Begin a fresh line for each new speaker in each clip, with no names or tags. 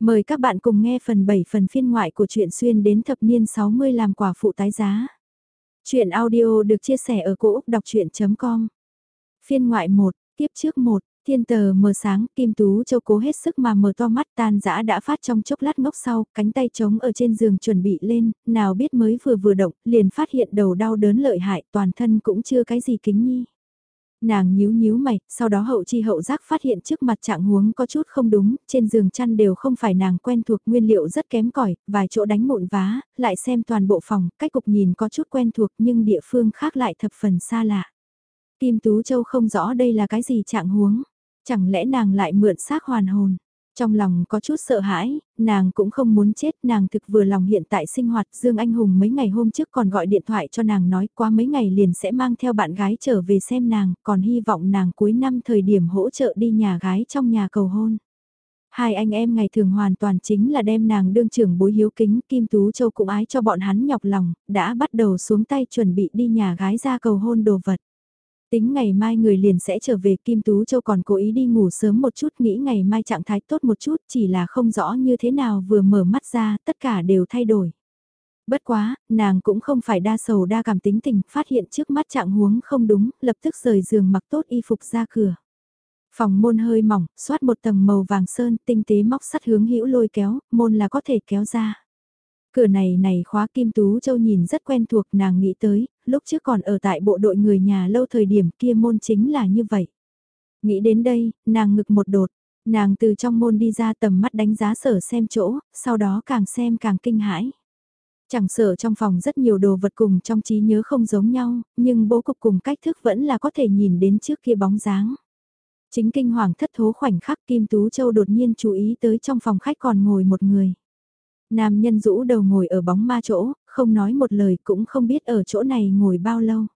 Mời các bạn cùng nghe phần 7 phần phiên ngoại của truyện xuyên đến thập niên 60 làm quả phụ tái giá. Chuyện audio được chia sẻ ở cỗ đọc chuyện.com Phiên ngoại 1, tiếp trước 1, thiên tờ mờ sáng, kim tú châu cố hết sức mà mở to mắt tan dã đã phát trong chốc lát ngốc sau, cánh tay trống ở trên giường chuẩn bị lên, nào biết mới vừa vừa động, liền phát hiện đầu đau đớn lợi hại, toàn thân cũng chưa cái gì kính nhi. Nàng nhíu nhíu mày, sau đó hậu chi hậu giác phát hiện trước mặt trạng huống có chút không đúng, trên giường chăn đều không phải nàng quen thuộc nguyên liệu rất kém cỏi vài chỗ đánh mụn vá, lại xem toàn bộ phòng, cách cục nhìn có chút quen thuộc nhưng địa phương khác lại thập phần xa lạ. Kim Tú Châu không rõ đây là cái gì trạng huống, chẳng lẽ nàng lại mượn xác hoàn hồn. Trong lòng có chút sợ hãi, nàng cũng không muốn chết, nàng thực vừa lòng hiện tại sinh hoạt. Dương Anh Hùng mấy ngày hôm trước còn gọi điện thoại cho nàng nói qua mấy ngày liền sẽ mang theo bạn gái trở về xem nàng, còn hy vọng nàng cuối năm thời điểm hỗ trợ đi nhà gái trong nhà cầu hôn. Hai anh em ngày thường hoàn toàn chính là đem nàng đương trưởng bối hiếu kính, Kim Tú Châu cũng ái cho bọn hắn nhọc lòng, đã bắt đầu xuống tay chuẩn bị đi nhà gái ra cầu hôn đồ vật. Tính ngày mai người liền sẽ trở về Kim Tú Châu còn cố ý đi ngủ sớm một chút nghĩ ngày mai trạng thái tốt một chút chỉ là không rõ như thế nào vừa mở mắt ra tất cả đều thay đổi. Bất quá, nàng cũng không phải đa sầu đa cảm tính tình, phát hiện trước mắt trạng huống không đúng, lập tức rời giường mặc tốt y phục ra cửa. Phòng môn hơi mỏng, xoát một tầng màu vàng sơn, tinh tế móc sắt hướng hữu lôi kéo, môn là có thể kéo ra. Cửa này này khóa Kim Tú Châu nhìn rất quen thuộc nàng nghĩ tới, lúc trước còn ở tại bộ đội người nhà lâu thời điểm kia môn chính là như vậy. Nghĩ đến đây, nàng ngực một đột, nàng từ trong môn đi ra tầm mắt đánh giá sở xem chỗ, sau đó càng xem càng kinh hãi. Chẳng sở trong phòng rất nhiều đồ vật cùng trong trí nhớ không giống nhau, nhưng bố cục cùng cách thức vẫn là có thể nhìn đến trước kia bóng dáng. Chính kinh hoàng thất thố khoảnh khắc Kim Tú Châu đột nhiên chú ý tới trong phòng khách còn ngồi một người. Nam nhân rũ đầu ngồi ở bóng ma chỗ, không nói một lời cũng không biết ở chỗ này ngồi bao lâu.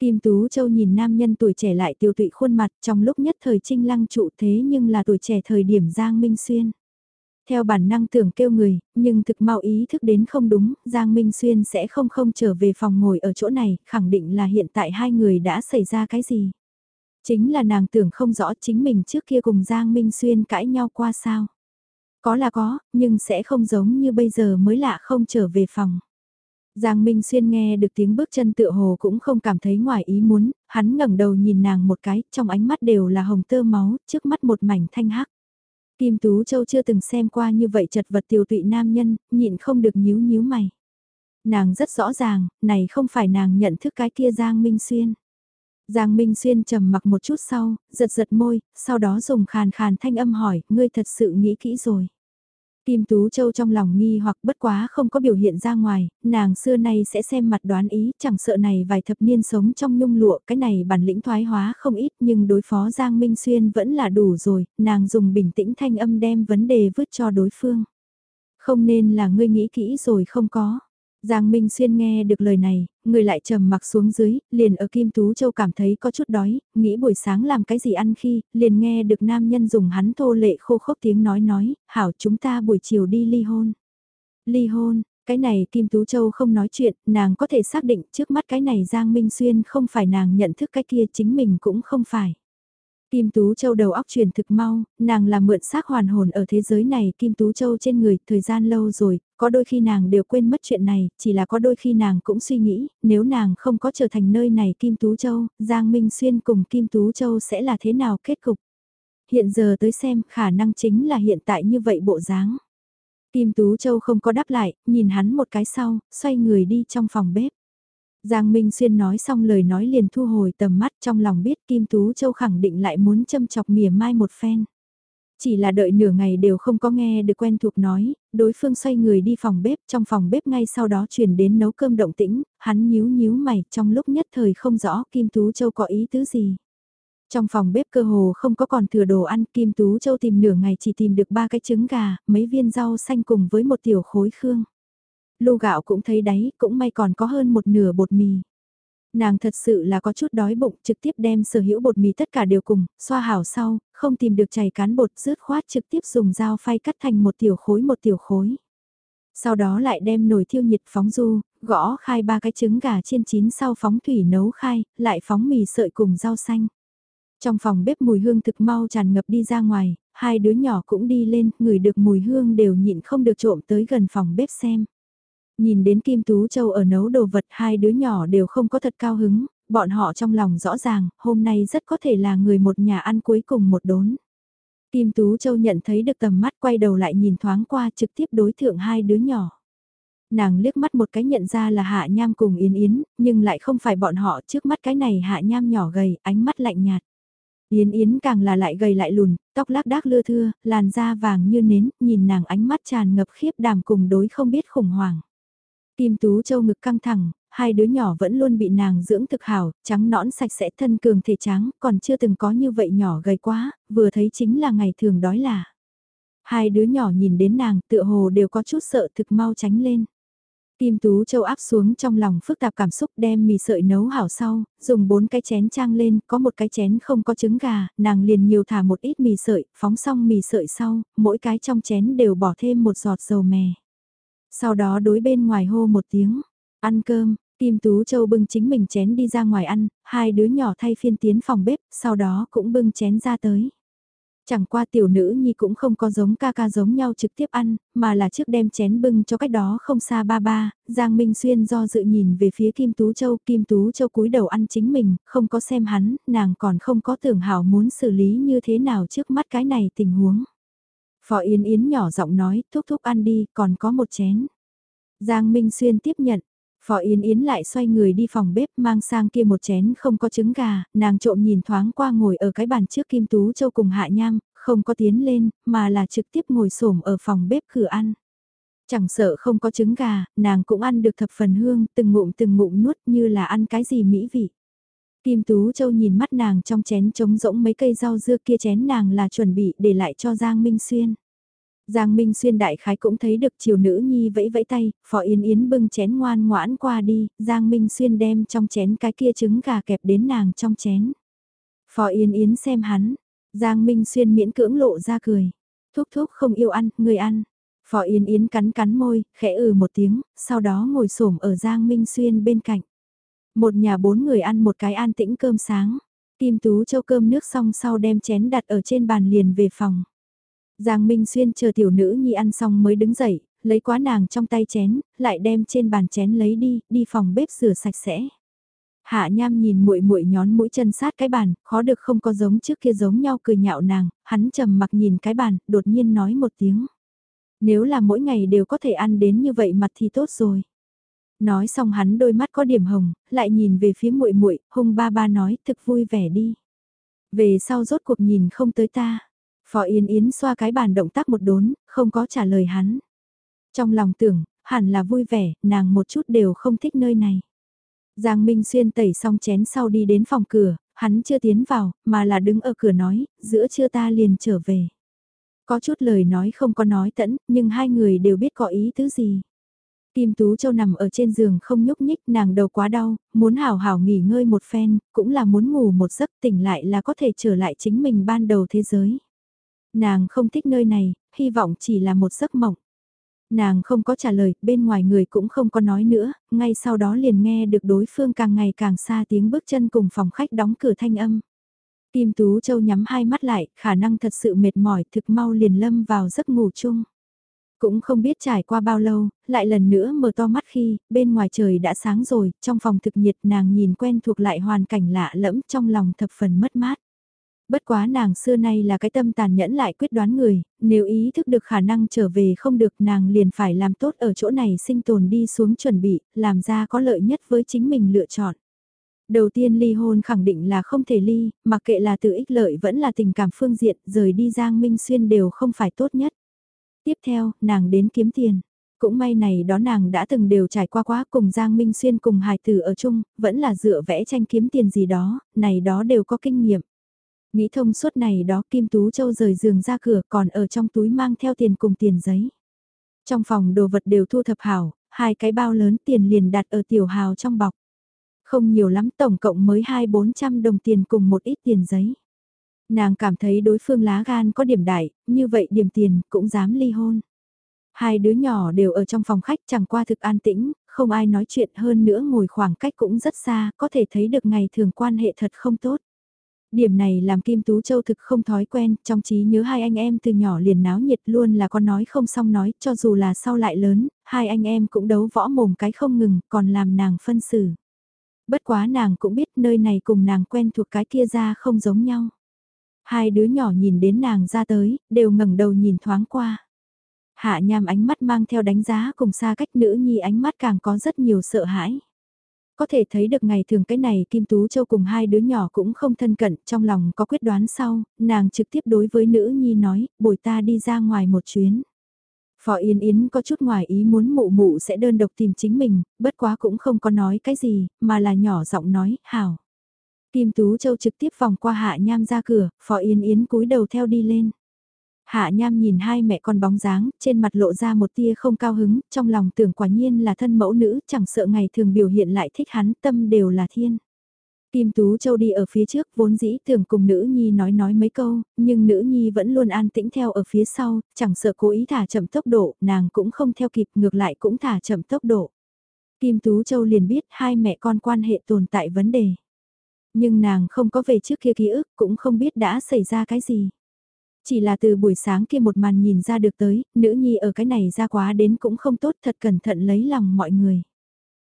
Kim Tú Châu nhìn nam nhân tuổi trẻ lại tiêu tụy khuôn mặt trong lúc nhất thời trinh lăng trụ thế nhưng là tuổi trẻ thời điểm Giang Minh Xuyên. Theo bản năng tưởng kêu người, nhưng thực mau ý thức đến không đúng, Giang Minh Xuyên sẽ không không trở về phòng ngồi ở chỗ này, khẳng định là hiện tại hai người đã xảy ra cái gì. Chính là nàng tưởng không rõ chính mình trước kia cùng Giang Minh Xuyên cãi nhau qua sao. Có là có, nhưng sẽ không giống như bây giờ mới lạ không trở về phòng. Giang Minh Xuyên nghe được tiếng bước chân tựa hồ cũng không cảm thấy ngoài ý muốn, hắn ngẩng đầu nhìn nàng một cái, trong ánh mắt đều là hồng tơ máu, trước mắt một mảnh thanh hắc. Kim Tú Châu chưa từng xem qua như vậy chật vật tiêu tụy nam nhân, nhịn không được nhíu nhíu mày. Nàng rất rõ ràng, này không phải nàng nhận thức cái kia Giang Minh Xuyên. Giang Minh Xuyên trầm mặc một chút sau, giật giật môi, sau đó dùng khàn khàn thanh âm hỏi, ngươi thật sự nghĩ kỹ rồi. Kim Tú Châu trong lòng nghi hoặc bất quá không có biểu hiện ra ngoài, nàng xưa nay sẽ xem mặt đoán ý, chẳng sợ này vài thập niên sống trong nhung lụa, cái này bản lĩnh thoái hóa không ít nhưng đối phó Giang Minh Xuyên vẫn là đủ rồi, nàng dùng bình tĩnh thanh âm đem vấn đề vứt cho đối phương. Không nên là ngươi nghĩ kỹ rồi không có. Giang Minh Xuyên nghe được lời này, người lại trầm mặc xuống dưới, liền ở Kim Tú Châu cảm thấy có chút đói, nghĩ buổi sáng làm cái gì ăn khi, liền nghe được nam nhân dùng hắn thô lệ khô khốc tiếng nói nói, hảo chúng ta buổi chiều đi ly hôn. Ly hôn, cái này Kim Tú Châu không nói chuyện, nàng có thể xác định trước mắt cái này Giang Minh Xuyên không phải nàng nhận thức cái kia chính mình cũng không phải. Kim Tú Châu đầu óc truyền thực mau, nàng là mượn xác hoàn hồn ở thế giới này Kim Tú Châu trên người thời gian lâu rồi, có đôi khi nàng đều quên mất chuyện này, chỉ là có đôi khi nàng cũng suy nghĩ, nếu nàng không có trở thành nơi này Kim Tú Châu, Giang Minh Xuyên cùng Kim Tú Châu sẽ là thế nào kết cục. Hiện giờ tới xem khả năng chính là hiện tại như vậy bộ dáng. Kim Tú Châu không có đáp lại, nhìn hắn một cái sau, xoay người đi trong phòng bếp. Giang Minh Xuyên nói xong lời nói liền thu hồi tầm mắt trong lòng biết Kim Tú Châu khẳng định lại muốn châm chọc mỉa mai một phen. Chỉ là đợi nửa ngày đều không có nghe được quen thuộc nói, đối phương xoay người đi phòng bếp, trong phòng bếp ngay sau đó chuyển đến nấu cơm động tĩnh, hắn nhíu nhíu mày trong lúc nhất thời không rõ Kim Tú Châu có ý tứ gì. Trong phòng bếp cơ hồ không có còn thừa đồ ăn, Kim Tú Châu tìm nửa ngày chỉ tìm được ba cái trứng gà, mấy viên rau xanh cùng với một tiểu khối khương lô gạo cũng thấy đáy, cũng may còn có hơn một nửa bột mì. Nàng thật sự là có chút đói bụng, trực tiếp đem sở hữu bột mì tất cả đều cùng, xoa hảo sau, không tìm được chảy cán bột rớt khoát trực tiếp dùng dao phay cắt thành một tiểu khối một tiểu khối. Sau đó lại đem nồi thiêu nhiệt phóng du, gõ khai ba cái trứng gà chiên chín sau phóng thủy nấu khai, lại phóng mì sợi cùng rau xanh. Trong phòng bếp mùi hương thực mau tràn ngập đi ra ngoài, hai đứa nhỏ cũng đi lên, ngửi được mùi hương đều nhịn không được trộm tới gần phòng bếp xem. Nhìn đến Kim Tú Châu ở nấu đồ vật hai đứa nhỏ đều không có thật cao hứng, bọn họ trong lòng rõ ràng, hôm nay rất có thể là người một nhà ăn cuối cùng một đốn. Kim Tú Châu nhận thấy được tầm mắt quay đầu lại nhìn thoáng qua trực tiếp đối thượng hai đứa nhỏ. Nàng liếc mắt một cái nhận ra là Hạ Nham cùng Yến Yến, nhưng lại không phải bọn họ trước mắt cái này Hạ Nham nhỏ gầy, ánh mắt lạnh nhạt. Yến Yến càng là lại gầy lại lùn, tóc lác đác lưa thưa, làn da vàng như nến, nhìn nàng ánh mắt tràn ngập khiếp đảm cùng đối không biết khủng hoảng. Kim Tú Châu ngực căng thẳng, hai đứa nhỏ vẫn luôn bị nàng dưỡng thực hảo, trắng nõn sạch sẽ thân cường thể trắng, còn chưa từng có như vậy nhỏ gầy quá, vừa thấy chính là ngày thường đói là. Hai đứa nhỏ nhìn đến nàng tựa hồ đều có chút sợ thực mau tránh lên. Kim Tú Châu áp xuống trong lòng phức tạp cảm xúc đem mì sợi nấu hảo sau, dùng bốn cái chén trang lên, có một cái chén không có trứng gà, nàng liền nhiều thả một ít mì sợi, phóng xong mì sợi sau, mỗi cái trong chén đều bỏ thêm một giọt dầu mè. Sau đó đối bên ngoài hô một tiếng, ăn cơm, Kim Tú Châu bưng chính mình chén đi ra ngoài ăn, hai đứa nhỏ thay phiên tiến phòng bếp, sau đó cũng bưng chén ra tới. Chẳng qua tiểu nữ nhi cũng không có giống ca ca giống nhau trực tiếp ăn, mà là trước đem chén bưng cho cách đó không xa ba ba, Giang Minh Xuyên do dự nhìn về phía Kim Tú Châu, Kim Tú Châu cúi đầu ăn chính mình, không có xem hắn, nàng còn không có tưởng hảo muốn xử lý như thế nào trước mắt cái này tình huống. Phó Yến Yến nhỏ giọng nói, thúc thúc ăn đi, còn có một chén. Giang Minh Xuyên tiếp nhận, Phó Yến Yến lại xoay người đi phòng bếp mang sang kia một chén không có trứng gà, nàng trộm nhìn thoáng qua ngồi ở cái bàn trước Kim Tú Châu cùng Hạ Nham, không có tiến lên, mà là trực tiếp ngồi xổm ở phòng bếp cửa ăn. Chẳng sợ không có trứng gà, nàng cũng ăn được thập phần hương, từng ngụm từng ngụm nuốt như là ăn cái gì mỹ vị. Kim Tú Châu nhìn mắt nàng trong chén trống rỗng mấy cây rau dưa kia chén nàng là chuẩn bị để lại cho Giang Minh Xuyên. Giang Minh Xuyên đại khái cũng thấy được chiều nữ nhi vẫy vẫy tay, Phó Yến Yến bưng chén ngoan ngoãn qua đi, Giang Minh Xuyên đem trong chén cái kia trứng gà kẹp đến nàng trong chén. Phó Yến Yến xem hắn, Giang Minh Xuyên miễn cưỡng lộ ra cười. Thúc thúc không yêu ăn, người ăn. Phó Yến Yến cắn cắn môi, khẽ ừ một tiếng, sau đó ngồi xổm ở Giang Minh Xuyên bên cạnh. Một nhà bốn người ăn một cái an tĩnh cơm sáng. Kim Tú Châu cơm nước xong sau đem chén đặt ở trên bàn liền về phòng. Giang Minh Xuyên chờ tiểu nữ nhi ăn xong mới đứng dậy, lấy quá nàng trong tay chén, lại đem trên bàn chén lấy đi, đi phòng bếp rửa sạch sẽ. Hạ Nham nhìn muội muội nhón mũi chân sát cái bàn, khó được không có giống trước kia giống nhau cười nhạo nàng, hắn trầm mặc nhìn cái bàn, đột nhiên nói một tiếng. Nếu là mỗi ngày đều có thể ăn đến như vậy mặt thì tốt rồi. Nói xong hắn đôi mắt có điểm hồng, lại nhìn về phía muội muội, hung ba ba nói, thực vui vẻ đi. Về sau rốt cuộc nhìn không tới ta. Phó Yên Yến xoa cái bàn động tác một đốn, không có trả lời hắn. Trong lòng tưởng, hẳn là vui vẻ, nàng một chút đều không thích nơi này. Giang Minh Xuyên tẩy xong chén sau đi đến phòng cửa, hắn chưa tiến vào, mà là đứng ở cửa nói, giữa trưa ta liền trở về. Có chút lời nói không có nói tẫn, nhưng hai người đều biết có ý tứ gì. Kim Tú Châu nằm ở trên giường không nhúc nhích nàng đầu quá đau, muốn hào hào nghỉ ngơi một phen, cũng là muốn ngủ một giấc tỉnh lại là có thể trở lại chính mình ban đầu thế giới. Nàng không thích nơi này, hy vọng chỉ là một giấc mộng. Nàng không có trả lời, bên ngoài người cũng không có nói nữa, ngay sau đó liền nghe được đối phương càng ngày càng xa tiếng bước chân cùng phòng khách đóng cửa thanh âm. Kim Tú Châu nhắm hai mắt lại, khả năng thật sự mệt mỏi thực mau liền lâm vào giấc ngủ chung. Cũng không biết trải qua bao lâu, lại lần nữa mở to mắt khi, bên ngoài trời đã sáng rồi, trong phòng thực nhiệt nàng nhìn quen thuộc lại hoàn cảnh lạ lẫm trong lòng thập phần mất mát. Bất quá nàng xưa nay là cái tâm tàn nhẫn lại quyết đoán người, nếu ý thức được khả năng trở về không được nàng liền phải làm tốt ở chỗ này sinh tồn đi xuống chuẩn bị, làm ra có lợi nhất với chính mình lựa chọn. Đầu tiên ly hôn khẳng định là không thể ly, mặc kệ là từ ích lợi vẫn là tình cảm phương diện, rời đi Giang Minh Xuyên đều không phải tốt nhất. Tiếp theo, nàng đến kiếm tiền. Cũng may này đó nàng đã từng đều trải qua quá cùng Giang Minh Xuyên cùng hài tử ở chung, vẫn là dựa vẽ tranh kiếm tiền gì đó, này đó đều có kinh nghiệm. Nghĩ thông suốt này đó Kim Tú Châu rời giường ra cửa còn ở trong túi mang theo tiền cùng tiền giấy. Trong phòng đồ vật đều thu thập hảo, hai cái bao lớn tiền liền đặt ở tiểu hào trong bọc. Không nhiều lắm tổng cộng mới hai bốn trăm đồng tiền cùng một ít tiền giấy. Nàng cảm thấy đối phương lá gan có điểm đại, như vậy điểm tiền cũng dám ly hôn. Hai đứa nhỏ đều ở trong phòng khách chẳng qua thực an tĩnh, không ai nói chuyện hơn nữa ngồi khoảng cách cũng rất xa, có thể thấy được ngày thường quan hệ thật không tốt. Điểm này làm Kim Tú Châu thực không thói quen, trong trí nhớ hai anh em từ nhỏ liền náo nhiệt luôn là con nói không xong nói, cho dù là sau lại lớn, hai anh em cũng đấu võ mồm cái không ngừng, còn làm nàng phân xử. Bất quá nàng cũng biết nơi này cùng nàng quen thuộc cái kia ra không giống nhau. Hai đứa nhỏ nhìn đến nàng ra tới, đều ngẩng đầu nhìn thoáng qua. Hạ nham ánh mắt mang theo đánh giá cùng xa cách nữ nhi ánh mắt càng có rất nhiều sợ hãi. Có thể thấy được ngày thường cái này Kim Tú Châu cùng hai đứa nhỏ cũng không thân cận, trong lòng có quyết đoán sau, nàng trực tiếp đối với nữ nhi nói, bồi ta đi ra ngoài một chuyến. phò Yên Yến có chút ngoài ý muốn mụ mụ sẽ đơn độc tìm chính mình, bất quá cũng không có nói cái gì, mà là nhỏ giọng nói, hảo. Kim Tú Châu trực tiếp vòng qua hạ nham ra cửa, Phó Yên Yến cúi đầu theo đi lên. Hạ Nham nhìn hai mẹ con bóng dáng, trên mặt lộ ra một tia không cao hứng, trong lòng tưởng quả nhiên là thân mẫu nữ, chẳng sợ ngày thường biểu hiện lại thích hắn, tâm đều là thiên. Kim Tú Châu đi ở phía trước vốn dĩ tưởng cùng nữ nhi nói nói mấy câu, nhưng nữ nhi vẫn luôn an tĩnh theo ở phía sau, chẳng sợ cố ý thả chậm tốc độ, nàng cũng không theo kịp, ngược lại cũng thả chậm tốc độ. Kim Tú Châu liền biết hai mẹ con quan hệ tồn tại vấn đề. Nhưng nàng không có về trước kia ký ức, cũng không biết đã xảy ra cái gì. Chỉ là từ buổi sáng kia một màn nhìn ra được tới, nữ nhi ở cái này ra quá đến cũng không tốt thật cẩn thận lấy lòng mọi người.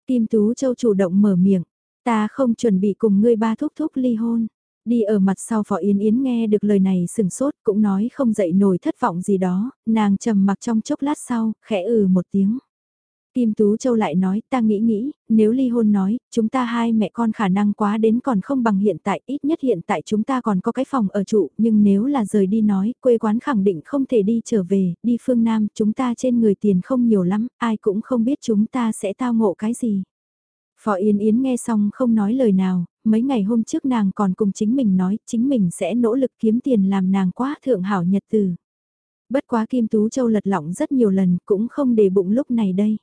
Kim Tú Châu chủ động mở miệng, ta không chuẩn bị cùng ngươi ba thúc thúc ly hôn. Đi ở mặt sau Phó Yến Yến nghe được lời này sừng sốt cũng nói không dậy nổi thất vọng gì đó, nàng trầm mặc trong chốc lát sau, khẽ ừ một tiếng. Kim Tú Châu lại nói, ta nghĩ nghĩ, nếu ly hôn nói, chúng ta hai mẹ con khả năng quá đến còn không bằng hiện tại, ít nhất hiện tại chúng ta còn có cái phòng ở trụ, nhưng nếu là rời đi nói, quê quán khẳng định không thể đi trở về, đi phương Nam, chúng ta trên người tiền không nhiều lắm, ai cũng không biết chúng ta sẽ tao ngộ cái gì. Phó Yến Yến nghe xong không nói lời nào, mấy ngày hôm trước nàng còn cùng chính mình nói, chính mình sẽ nỗ lực kiếm tiền làm nàng quá thượng hảo nhật từ. Bất quá Kim Tú Châu lật lọng rất nhiều lần cũng không để bụng lúc này đây.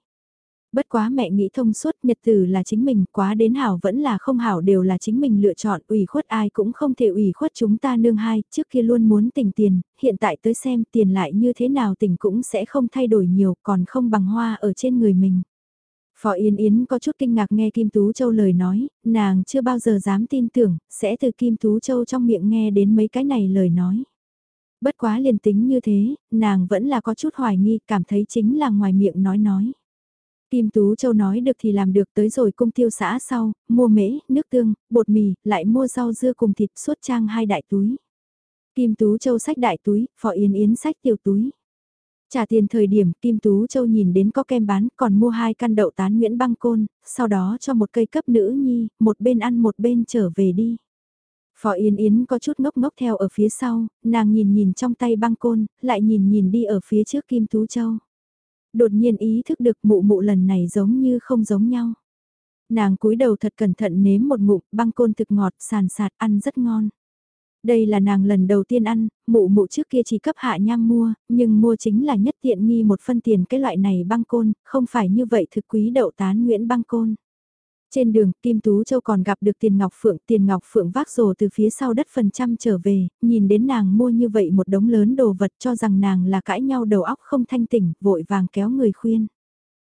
Bất quá mẹ nghĩ thông suốt nhật tử là chính mình, quá đến hảo vẫn là không hảo đều là chính mình lựa chọn, ủy khuất ai cũng không thể ủy khuất chúng ta nương hai, trước kia luôn muốn tỉnh tiền, hiện tại tới xem tiền lại như thế nào tỉnh cũng sẽ không thay đổi nhiều, còn không bằng hoa ở trên người mình. Phó Yên Yến có chút kinh ngạc nghe Kim Tú Châu lời nói, nàng chưa bao giờ dám tin tưởng, sẽ từ Kim Tú Châu trong miệng nghe đến mấy cái này lời nói. Bất quá liền tính như thế, nàng vẫn là có chút hoài nghi, cảm thấy chính là ngoài miệng nói nói. Kim Tú Châu nói được thì làm được tới rồi cung tiêu xã sau, mua mễ, nước tương, bột mì, lại mua rau dưa cùng thịt suốt trang hai đại túi. Kim Tú Châu sách đại túi, Phò Yến Yến sách tiểu túi. Trả tiền thời điểm Kim Tú Châu nhìn đến có kem bán còn mua hai căn đậu tán Nguyễn Băng Côn, sau đó cho một cây cấp nữ nhi, một bên ăn một bên trở về đi. Phó Yến Yến có chút ngốc ngốc theo ở phía sau, nàng nhìn nhìn trong tay băng côn, lại nhìn nhìn đi ở phía trước Kim Tú Châu đột nhiên ý thức được mụ mụ lần này giống như không giống nhau. Nàng cúi đầu thật cẩn thận nếm một ngụm băng côn thực ngọt sàn sạt ăn rất ngon. Đây là nàng lần đầu tiên ăn, mụ mụ trước kia chỉ cấp hạ nham mua, nhưng mua chính là nhất tiện nghi một phân tiền cái loại này băng côn, không phải như vậy thực quý đậu tán Nguyễn băng côn. Trên đường, Kim Tú Châu còn gặp được Tiền Ngọc Phượng, Tiền Ngọc Phượng vác rồ từ phía sau đất phần trăm trở về, nhìn đến nàng mua như vậy một đống lớn đồ vật cho rằng nàng là cãi nhau đầu óc không thanh tỉnh, vội vàng kéo người khuyên.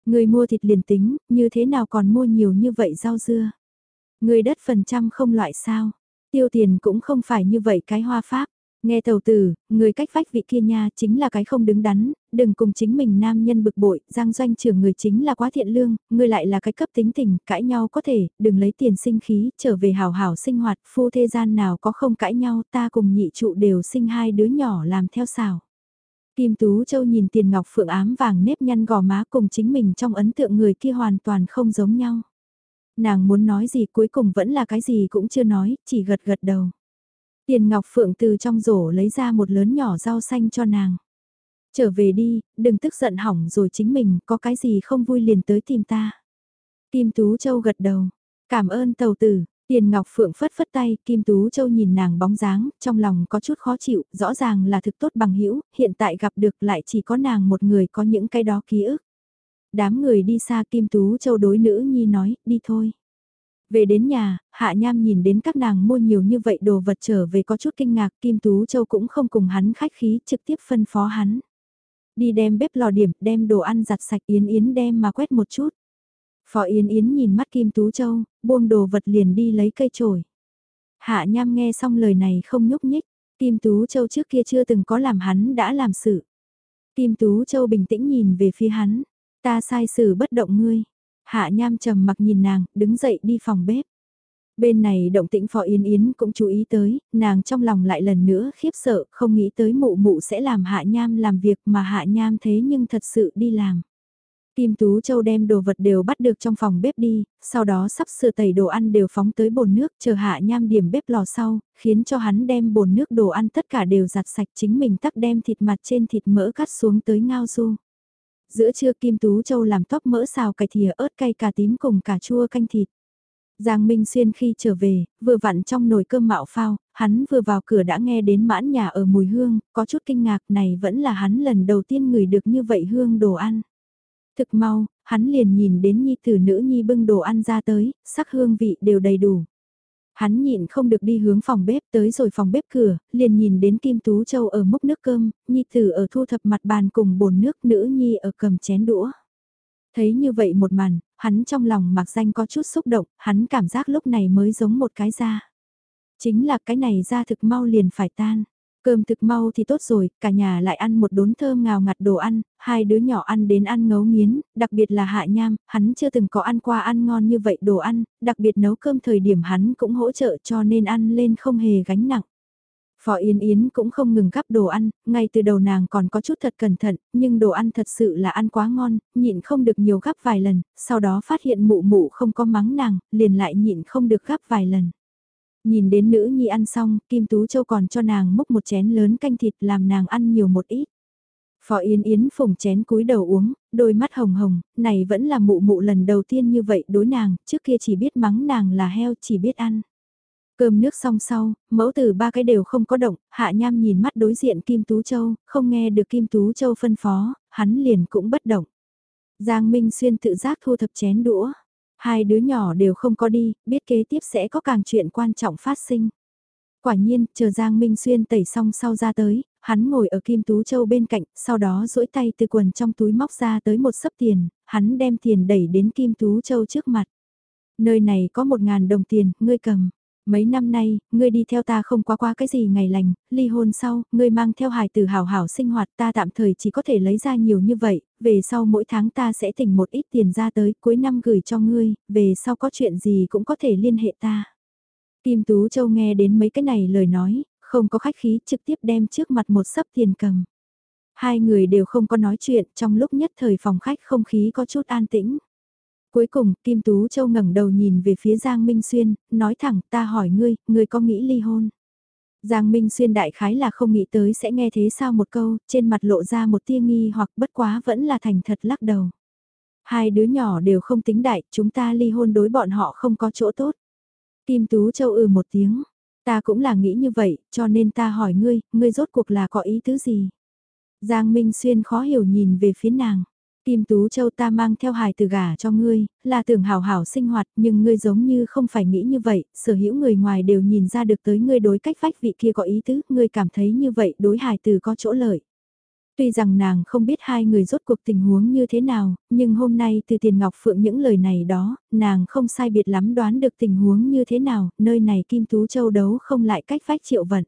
Người mua thịt liền tính, như thế nào còn mua nhiều như vậy rau dưa. Người đất phần trăm không loại sao, tiêu tiền cũng không phải như vậy cái hoa pháp. Nghe tàu tử, người cách vách vị kia nha chính là cái không đứng đắn, đừng cùng chính mình nam nhân bực bội, giang doanh trưởng người chính là quá thiện lương, người lại là cái cấp tính tình, cãi nhau có thể, đừng lấy tiền sinh khí, trở về hào hảo sinh hoạt, phu thế gian nào có không cãi nhau, ta cùng nhị trụ đều sinh hai đứa nhỏ làm theo xào. Kim Tú Châu nhìn tiền ngọc phượng ám vàng nếp nhăn gò má cùng chính mình trong ấn tượng người kia hoàn toàn không giống nhau. Nàng muốn nói gì cuối cùng vẫn là cái gì cũng chưa nói, chỉ gật gật đầu. Tiền Ngọc Phượng từ trong rổ lấy ra một lớn nhỏ rau xanh cho nàng. Trở về đi, đừng tức giận hỏng rồi chính mình, có cái gì không vui liền tới tìm ta. Kim Tú Châu gật đầu, cảm ơn tàu tử, Tiền Ngọc Phượng phất phất tay, Kim Tú Châu nhìn nàng bóng dáng, trong lòng có chút khó chịu, rõ ràng là thực tốt bằng hữu hiện tại gặp được lại chỉ có nàng một người có những cái đó ký ức. Đám người đi xa Kim Tú Châu đối nữ nhi nói, đi thôi. Về đến nhà, Hạ Nham nhìn đến các nàng mua nhiều như vậy đồ vật trở về có chút kinh ngạc, Kim Tú Châu cũng không cùng hắn khách khí, trực tiếp phân phó hắn. Đi đem bếp lò điểm, đem đồ ăn giặt sạch Yến Yến đem mà quét một chút. Phó Yến Yến nhìn mắt Kim Tú Châu, buông đồ vật liền đi lấy cây chổi. Hạ Nham nghe xong lời này không nhúc nhích, Kim Tú Châu trước kia chưa từng có làm hắn đã làm sự. Kim Tú Châu bình tĩnh nhìn về phía hắn, ta sai xử bất động ngươi. Hạ Nham trầm mặc nhìn nàng, đứng dậy đi phòng bếp. Bên này động tĩnh Phó Yên Yến cũng chú ý tới, nàng trong lòng lại lần nữa khiếp sợ, không nghĩ tới mụ mụ sẽ làm Hạ Nham làm việc mà Hạ Nham thế nhưng thật sự đi làm. Kim Tú Châu đem đồ vật đều bắt được trong phòng bếp đi, sau đó sắp sửa tẩy đồ ăn đều phóng tới bồn nước chờ Hạ Nham điểm bếp lò sau, khiến cho hắn đem bồn nước đồ ăn tất cả đều giặt sạch chính mình tắc đem thịt mặt trên thịt mỡ cắt xuống tới ngao du. Giữa trưa Kim Tú Châu làm tóc mỡ xào cải thìa ớt cay cà tím cùng cà chua canh thịt. Giang Minh Xuyên khi trở về, vừa vặn trong nồi cơm mạo phao, hắn vừa vào cửa đã nghe đến mãn nhà ở mùi hương, có chút kinh ngạc này vẫn là hắn lần đầu tiên ngửi được như vậy hương đồ ăn. Thực mau, hắn liền nhìn đến nhi tử nữ nhi bưng đồ ăn ra tới, sắc hương vị đều đầy đủ. Hắn nhịn không được đi hướng phòng bếp tới rồi phòng bếp cửa, liền nhìn đến Kim Tú Châu ở múc nước cơm, nhi tử ở thu thập mặt bàn cùng bồn nước nữ nhi ở cầm chén đũa. Thấy như vậy một màn, hắn trong lòng mặc danh có chút xúc động, hắn cảm giác lúc này mới giống một cái da. Chính là cái này da thực mau liền phải tan. Cơm thực mau thì tốt rồi, cả nhà lại ăn một đốn thơm ngào ngạt đồ ăn, hai đứa nhỏ ăn đến ăn ngấu nghiến, đặc biệt là hạ nham, hắn chưa từng có ăn qua ăn ngon như vậy đồ ăn, đặc biệt nấu cơm thời điểm hắn cũng hỗ trợ cho nên ăn lên không hề gánh nặng. Phó Yên Yến cũng không ngừng gắp đồ ăn, ngay từ đầu nàng còn có chút thật cẩn thận, nhưng đồ ăn thật sự là ăn quá ngon, nhịn không được nhiều gắp vài lần, sau đó phát hiện mụ mụ không có mắng nàng, liền lại nhịn không được gắp vài lần. Nhìn đến nữ nhi ăn xong, Kim Tú Châu còn cho nàng múc một chén lớn canh thịt làm nàng ăn nhiều một ít. Phó Yến Yến phùng chén cúi đầu uống, đôi mắt hồng hồng, này vẫn là mụ mụ lần đầu tiên như vậy đối nàng, trước kia chỉ biết mắng nàng là heo chỉ biết ăn. Cơm nước xong sau, mẫu tử ba cái đều không có động, hạ nham nhìn mắt đối diện Kim Tú Châu, không nghe được Kim Tú Châu phân phó, hắn liền cũng bất động. Giang Minh Xuyên tự giác thu thập chén đũa, hai đứa nhỏ đều không có đi, biết kế tiếp sẽ có càng chuyện quan trọng phát sinh. Quả nhiên, chờ Giang Minh Xuyên tẩy xong sau ra tới, hắn ngồi ở Kim Tú Châu bên cạnh, sau đó duỗi tay từ quần trong túi móc ra tới một sấp tiền, hắn đem tiền đẩy đến Kim Tú Châu trước mặt. Nơi này có một ngàn đồng tiền, ngươi cầm. Mấy năm nay, ngươi đi theo ta không quá qua cái gì ngày lành, ly hôn sau, ngươi mang theo hài tử hào hảo sinh hoạt ta tạm thời chỉ có thể lấy ra nhiều như vậy, về sau mỗi tháng ta sẽ tỉnh một ít tiền ra tới cuối năm gửi cho ngươi, về sau có chuyện gì cũng có thể liên hệ ta. Kim Tú Châu nghe đến mấy cái này lời nói, không có khách khí trực tiếp đem trước mặt một sấp tiền cầm. Hai người đều không có nói chuyện trong lúc nhất thời phòng khách không khí có chút an tĩnh. Cuối cùng, Kim Tú Châu ngẩng đầu nhìn về phía Giang Minh Xuyên, nói thẳng, ta hỏi ngươi, ngươi có nghĩ ly hôn? Giang Minh Xuyên đại khái là không nghĩ tới sẽ nghe thế sao một câu, trên mặt lộ ra một tia nghi hoặc bất quá vẫn là thành thật lắc đầu. Hai đứa nhỏ đều không tính đại, chúng ta ly hôn đối bọn họ không có chỗ tốt. Kim Tú Châu ừ một tiếng, ta cũng là nghĩ như vậy, cho nên ta hỏi ngươi, ngươi rốt cuộc là có ý tứ gì? Giang Minh Xuyên khó hiểu nhìn về phía nàng. Kim Tú Châu ta mang theo hài từ gả cho ngươi, là tưởng hảo hảo sinh hoạt nhưng ngươi giống như không phải nghĩ như vậy, sở hữu người ngoài đều nhìn ra được tới ngươi đối cách vách vị kia có ý tứ, ngươi cảm thấy như vậy đối hài từ có chỗ lợi. Tuy rằng nàng không biết hai người rốt cuộc tình huống như thế nào, nhưng hôm nay từ Tiền Ngọc Phượng những lời này đó, nàng không sai biệt lắm đoán được tình huống như thế nào, nơi này Kim Tú Châu đấu không lại cách phách triệu vận.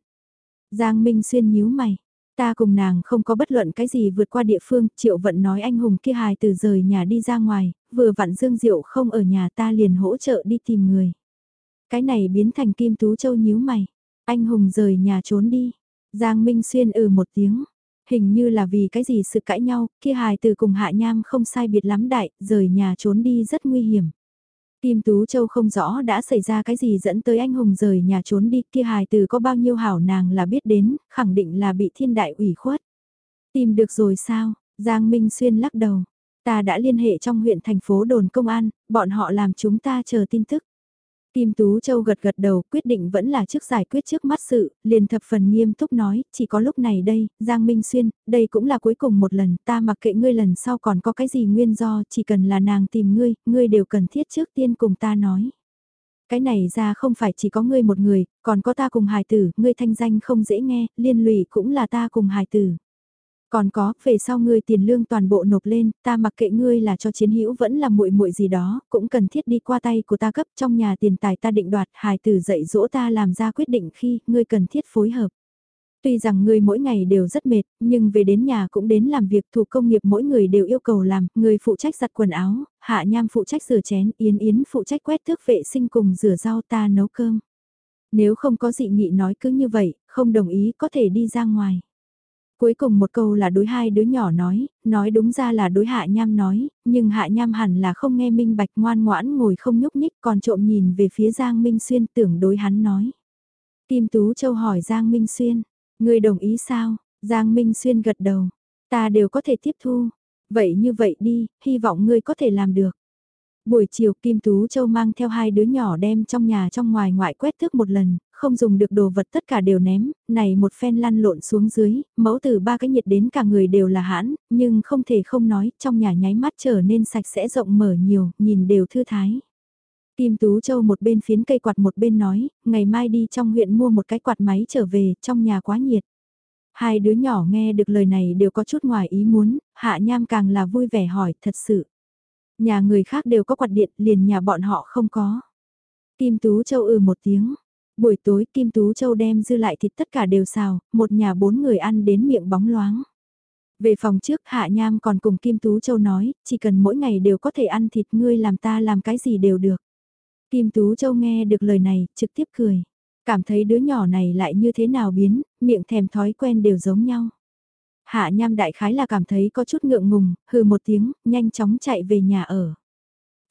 Giang Minh Xuyên nhíu mày, Ta cùng nàng không có bất luận cái gì vượt qua địa phương, triệu vận nói anh hùng kia hài từ rời nhà đi ra ngoài, vừa vặn Dương Diệu không ở nhà ta liền hỗ trợ đi tìm người. Cái này biến thành Kim Tú Châu nhíu mày, anh hùng rời nhà trốn đi. Giang Minh Xuyên ừ một tiếng, hình như là vì cái gì sự cãi nhau, kia hài từ cùng hạ nham không sai biệt lắm đại, rời nhà trốn đi rất nguy hiểm. Kim Tú Châu không rõ đã xảy ra cái gì dẫn tới anh hùng rời nhà trốn đi kia hài từ có bao nhiêu hảo nàng là biết đến, khẳng định là bị thiên đại ủy khuất. Tìm được rồi sao? Giang Minh Xuyên lắc đầu. Ta đã liên hệ trong huyện thành phố đồn công an, bọn họ làm chúng ta chờ tin tức. Kim Tú Châu gật gật đầu quyết định vẫn là trước giải quyết trước mắt sự, liền thập phần nghiêm túc nói, chỉ có lúc này đây, Giang Minh Xuyên, đây cũng là cuối cùng một lần, ta mặc kệ ngươi lần sau còn có cái gì nguyên do, chỉ cần là nàng tìm ngươi, ngươi đều cần thiết trước tiên cùng ta nói. Cái này ra không phải chỉ có ngươi một người, còn có ta cùng hài tử, ngươi thanh danh không dễ nghe, liên lụy cũng là ta cùng hài tử. Còn có, về sau ngươi tiền lương toàn bộ nộp lên, ta mặc kệ ngươi là cho chiến hữu vẫn là muội muội gì đó, cũng cần thiết đi qua tay của ta cấp trong nhà tiền tài ta định đoạt, hài tử dạy dỗ ta làm ra quyết định khi ngươi cần thiết phối hợp. Tuy rằng ngươi mỗi ngày đều rất mệt, nhưng về đến nhà cũng đến làm việc thủ công nghiệp mỗi người đều yêu cầu làm, người phụ trách giặt quần áo, hạ nham phụ trách rửa chén, yến yến phụ trách quét thước vệ sinh cùng rửa rau ta nấu cơm. Nếu không có dị nghị nói cứ như vậy, không đồng ý có thể đi ra ngoài. Cuối cùng một câu là đối hai đứa nhỏ nói, nói đúng ra là đối hạ nham nói, nhưng hạ nham hẳn là không nghe minh bạch ngoan ngoãn ngồi không nhúc nhích còn trộm nhìn về phía Giang Minh Xuyên tưởng đối hắn nói. Kim Tú Châu hỏi Giang Minh Xuyên, người đồng ý sao? Giang Minh Xuyên gật đầu, ta đều có thể tiếp thu. Vậy như vậy đi, hy vọng ngươi có thể làm được. Buổi chiều Kim Tú Châu mang theo hai đứa nhỏ đem trong nhà trong ngoài ngoại quét thước một lần, không dùng được đồ vật tất cả đều ném, này một phen lăn lộn xuống dưới, mẫu từ ba cái nhiệt đến cả người đều là hãn, nhưng không thể không nói, trong nhà nháy mắt trở nên sạch sẽ rộng mở nhiều, nhìn đều thư thái. Kim Tú Châu một bên phiến cây quạt một bên nói, ngày mai đi trong huyện mua một cái quạt máy trở về, trong nhà quá nhiệt. Hai đứa nhỏ nghe được lời này đều có chút ngoài ý muốn, hạ nham càng là vui vẻ hỏi, thật sự. Nhà người khác đều có quạt điện, liền nhà bọn họ không có. Kim Tú Châu ừ một tiếng. Buổi tối Kim Tú Châu đem dư lại thịt tất cả đều xào, một nhà bốn người ăn đến miệng bóng loáng. Về phòng trước Hạ Nham còn cùng Kim Tú Châu nói, chỉ cần mỗi ngày đều có thể ăn thịt ngươi làm ta làm cái gì đều được. Kim Tú Châu nghe được lời này, trực tiếp cười. Cảm thấy đứa nhỏ này lại như thế nào biến, miệng thèm thói quen đều giống nhau. Hạ Nham đại khái là cảm thấy có chút ngượng ngùng, hừ một tiếng, nhanh chóng chạy về nhà ở.